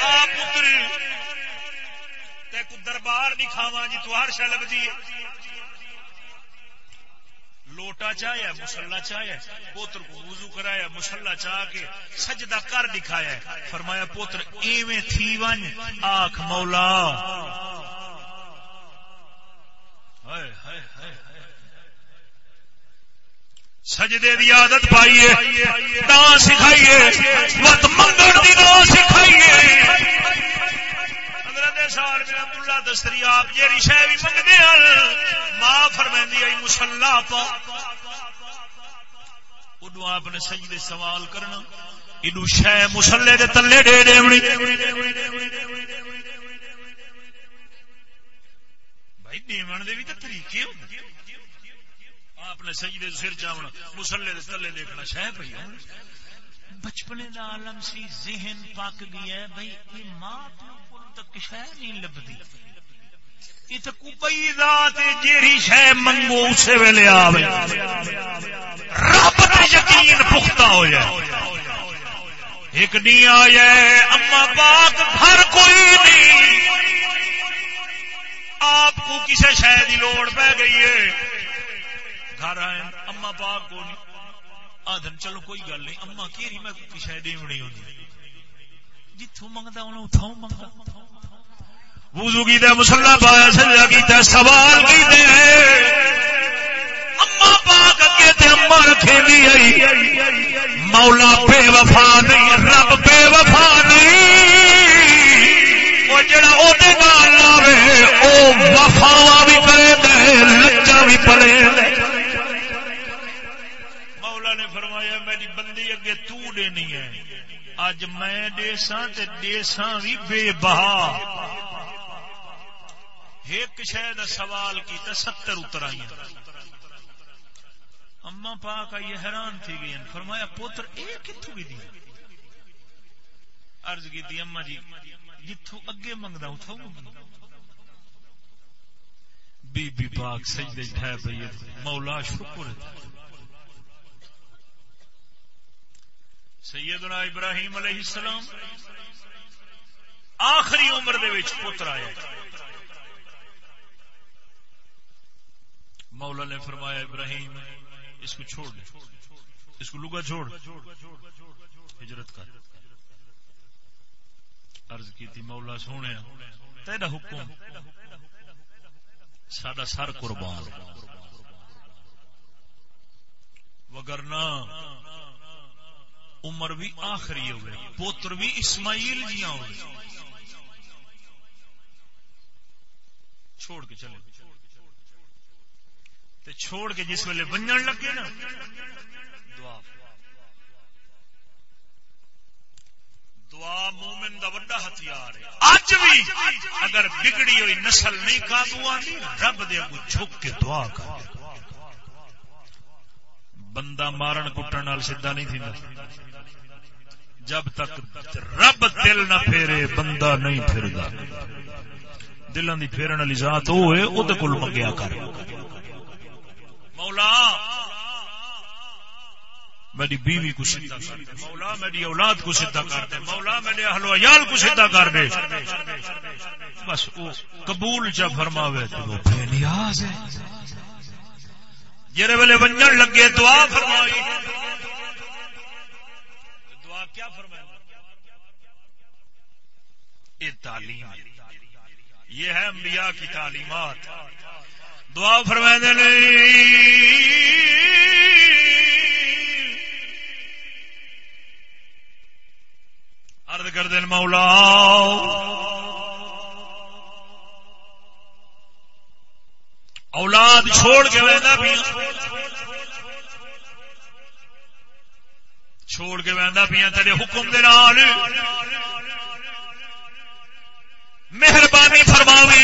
[SPEAKER 1] آپ پتر دربار دکھاوا جی تو ہر شہ لگتی ہے۔ لوٹا چاہیا مسلا چاہیا پوتر کو وضو کرایا مسلا چاہ کے سجدہ کر دکھایا فرمایا، پوتر، ایویں تھی ون آخ مولا۔ ہائے ہائے ہائے۔ سجدے دی عادت پائیے نہ سکھائیے وت منگڑ دی نہ سکھائیے۔ حضرت سال میں عبداللہ دستری آپ بھی ہیں ماں پا۔ آپ نے سجدے سوال کرنا ادو شہ مسلے دے تلے ڈے بھائی دیون دے بھی تو طریقے ہوتے آپ نے سجدے سر چاونا مسلے دے تلے دیکھنا شہ پہ بچپنے دا عالم سی، ذہن پاک گیا بھائی، یہ ماں پیو تک شہ نہیں لبدی۔ جیری شہ منگو اسی ویلے آوے۔ رب تے یقین پختہ ہو جائے ایک نہیں آیا اما پاک گھر کوئی نہیں۔ آپ کو کسی شہ کی لوڑ پہ گئی ہے۔ گھر آئے اما پاک کو نہیں۔ آدھن چلو کوئی گل نہیں اما کی میں شہ دیونی ہوتی جتوں منگتا انہوں اتوں منگتا۔ وضو کی دے مسلح پایا سجا کیتا، سوال کیتے۔ اما پاک اگے تے اما رکھے دی آئی۔ مولا بے وفا نہیں، رب بے وفا نہیں۔ وہ جڑا او دے نال لاوے او وفا بھی کرے دے لچا بھی پڑے دے فرمایا میری بندی اگے تو دینی ہے۔ اج میں دیساں تے دیساں بھی بے بہا۔ ایک شہ سوال کی ستر اتر آئی اما پاک آئی حیران تھی گئی فرمایا، پوتر، اے کتوں بھی دیا ارض کی تھی اما جی جتوں اگے منگتا اتوں بی بی پاک سجدے ٹھہ پی مولا شکر ہے۔ سیدنا ابراہیم علیہ السلام آخری عمر دے وچ پتر آیا۔ مولا نے فرمایا، ابراہیم، اس کو چھوڑ دے۔ اس کو لگا چھوڑ۔ ہجرت کر۔ عرض کی تھی مولا سونے، تیرا حکم، ساڈا سر قربان۔ وگرنا عمر بھی آخری ہوئے، پوتر بھی اسماعیل جیاں ہوئے۔ چھوڑ کے چلے۔ تے چھوڑ کے جس ویلے بنجن لگے نا، دعا۔ دعا مومن دا وڈا ہتھیار ہے۔ اج بھی اگر بگڑی ہوئی نسل نہیں قابو آتی رب دے اگو جھک کے دعا کر۔ بندہ مارن کٹن نال سیدھا نہیں تھیندا۔ جب تک رب دل نہ پھیرے، بندہ نہیں پھردا دلاں دی پھیرن والی ذات ہوئے او دے کول منگیا کر۔ مولا! میری بیوی کو سیدھا کر دے۔ مولا، میری اولاد کو سیدھا کر دے۔ مولا، میرے اہل و عیال کو سیدھا کر دے۔ بس او قبول چا فرماوے تو وہ بے نیاز ہے۔ جرے ویلے ونجن لگے دعا فرمائی۔ دعا کیا فرمایا یہ تعلیم یہ ہے انبیاء کی تعلیمات۔ دعا فرمائے ارد کر دین مولا۔ اولاد چھوڑ کے وہدا پیا چھوڑ کے وہدا پیا تیرے حکم دے نال۔ مہربانی فرماوی۔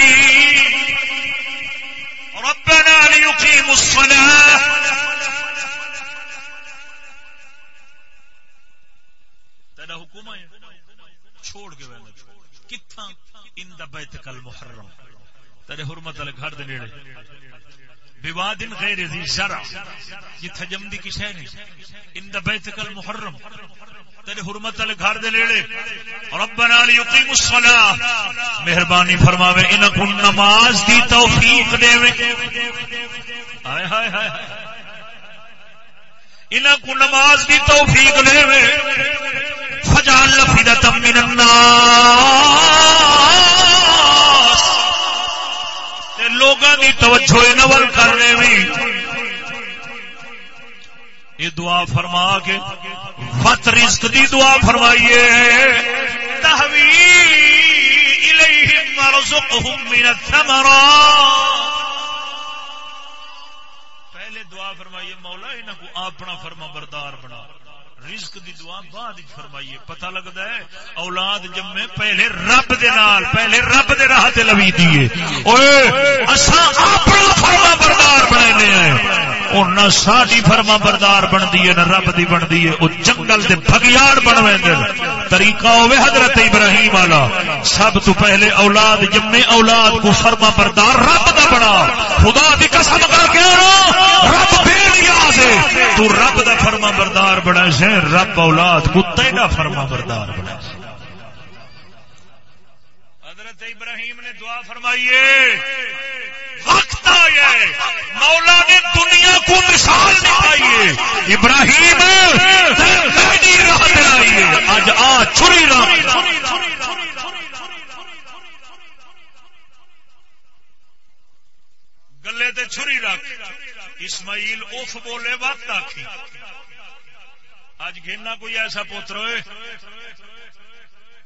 [SPEAKER 1] ربنا ليقيموا الصلاة۔ تیرا حکم ہے، چھوڑ کے وہدا کتھاں؟ ان دا بیت کل محرم۔ تیرے حرمت والے گھر دے نیڑے۔ بوادن غیر ذی زرع نہیں ان دا بیت کل محرم۔ تیرے حرمت والے گھر دے نیڑے۔ ربنا لیقیم مہربانی فرماوے ان کو نماز دی توفیق دے۔ ہائے ہائے ہائے کو نماز دی توفیق دے۔ وے فجعل لفیدۃ من تے لوگاں دی توجہ نول کرنے وی۔ یہ دعا فرما کے فت رزق دی دعا فرمائیے۔ تحوی الیہم ورزقہم من الثمرات۔ پہلے دعا فرمائیے، مولا انہاں کو اپنا فرما بردار بنا۔ رزق دی دعا بعد فرمائیے، پتہ لگتا ہے، اولاد جمے پہلے رب دے نال، پہلے رب دے راہ تے لوی دیے اوئے، اساں اپنا فرما بردار بننے ہیں۔ اور نہ ساری فرما بردار بنتی ہے، نہ رب دی بنتی ہے۔ وہ جنگل دے بگیاڑ بنویں طریقہ ہوے حضرت ابراہیم والا۔ سب تو پہلے اولاد جمے اولاد کو فرما بردار رب دا بنا۔ خدا دی قسم کر کے رب بے نیاز ہے تو رب دا فرما بردار بنا سے، رب اولاد کو تینا فرما بردار بنا سے۔ حضرت ابراہیم نے دعا فرمائیے۔ وقت آیا مولا نے دنیا کو مثال دکھائیے ابراہیم میری راہ دلائیے آج آ، چھری راہ گلے تے چھری رکھ اسماعیل اف بولے، وقت آخی اج گھنا کوئی ایسا پوتر ہوئے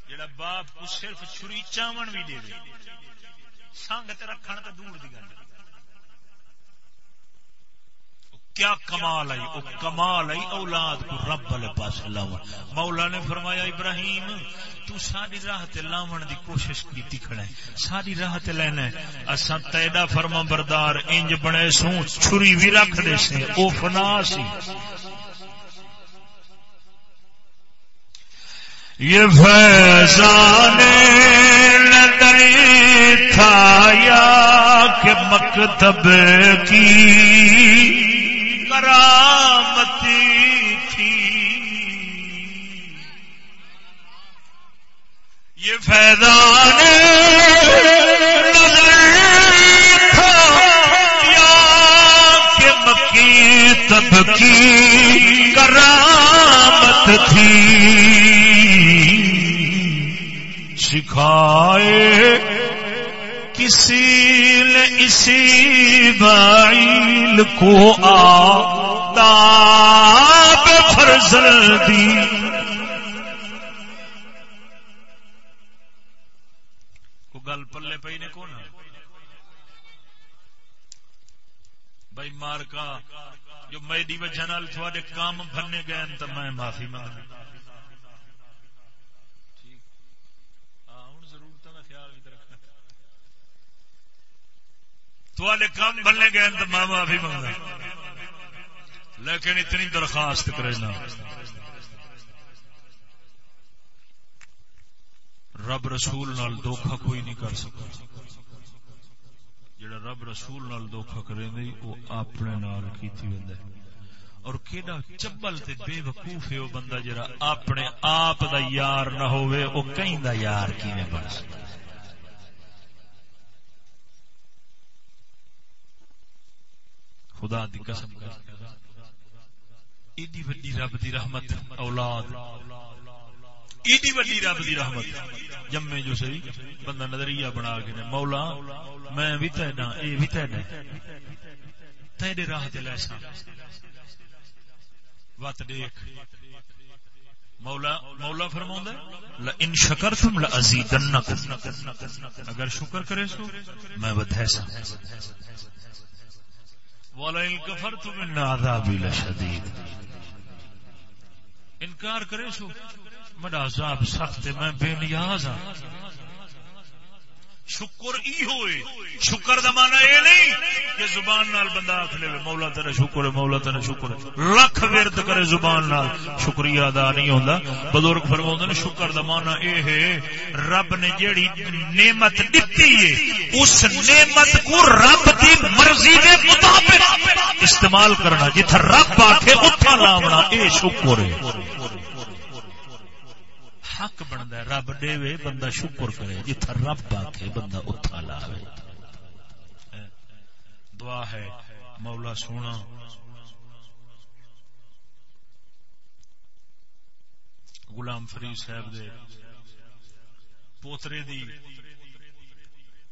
[SPEAKER 1] جڑا باپ کو صرف چھری چاون بھی دے دے۔ سنگ تے رکھن تے دور دی گل۔ کیا کمال آئی وہ کمال آئی، اولاد کو رب والے پاس لاون مولا نے فرمایا، ابراہیم، تو ساری راہ تے لاون دی کوشش کیتی کھڑا ہے، ساری راہ تے لینا ہے۔ اساں تیدا فرما بردار انج بنے سوں، چھری بھی رکھ دے سے او فنا سی۔ یہ فیضان ندری تھا یا کہ مکتب کی کرامتی تھی۔ یہ فیضان مکی تب کی کرامت تھی۔ سکھائے کسی نے اسی بائل کو آداب فرزل دی کو گل پلے پی نے کون؟ بھائی مار کا جو میڈی وجہ نال تھوڑے کام بننے گئے تو میں معافی مانگ تھوڑے کام بننے گئے تو میں معافی مانگا۔ لیکن اتنی درخواست کرنا رب رسول نال دھوکھا کوئی نہیں کر سکتا۔ جڑا رب رسول نال دھوکھا کرے نہیں وہ اپنے نال کیتی ہوندا ہے اور کیڑا چبل تے بے وقوف ہے وہ بندہ جڑا اپنے آپ دا یار نہ ہوئے وہ کہیں دا یار کیویں بن سکتا؟ خدا دی قسم کر۔ ایڈی وڈی رب دی رحمت، اولاد۔ ایڈی وڈی رب دی رحمت۔ جمے جو سہی، بندہ نظریہ بنا کے نے، مولا، میں بھی تینا اے بھی تینا تیرے راہ تے لیسا وت دیکھ۔ مولا مولا فرماؤں لا ان شکرتم لازیدنکم۔ اگر شکر کرے سو، میں بدھے سا والا ان کفرتم عَذَابِ لَشَدِيدٌ انکار کرے سو میرا عذاب سخت ہے، میں بے نیاز ہاں۔ شکر ای ہوئے۔ شکر دا مانا یہ نہیں کہ زبان نال بندہ آخ لے مولا تیرا شکر ہے، مولا تیرا شکر ہے۔ لکھ ورد کرے زبان نال۔ شکریہ ادا نہیں ہوندا۔ بزرگ فرماؤں نے شکر دا مانا اے ہے، رب نے جیڑی نعمت دتی ہے، اس نعمت کو رب دی مرضی دے مطابق استعمال کرنا۔ جتھا رب آکھے، اتھا لاونا اے شکر ہے۔ حق بنتا ہے، رب دے بندہ شکر کرے، جتھا رب آکھے بندہ اتھا لاوے۔ دعا ہے، مولا سونا۔ غلام فرید صاحب دے پوترے دی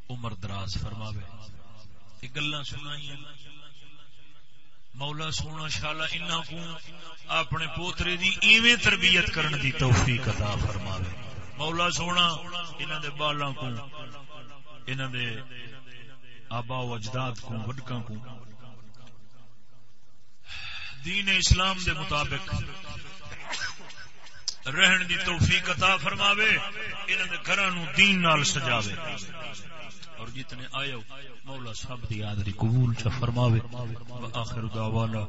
[SPEAKER 1] عمر دراز فرماوے۔ یہ گلا سنائی مولا سونا شالا انہوں کو اپنے پوترے دی ایویں تربیت کرن دی توفیق عطا فرماوے۔ مولا سونا، انہاں دے بالاں کو، انہاں دے آبا و اجداد کو، وڈکاں کو۔ دین اسلام دے مطابق رہن دی توفیق عطا فرماوے، انہاں دے گھراں نو دین نال سجاوے۔ اور جتنے آئے مولا صاحب دی آدری قبول چا فرماوے۔ وآخر دعوانا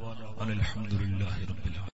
[SPEAKER 1] الحمدللہ رب العالمين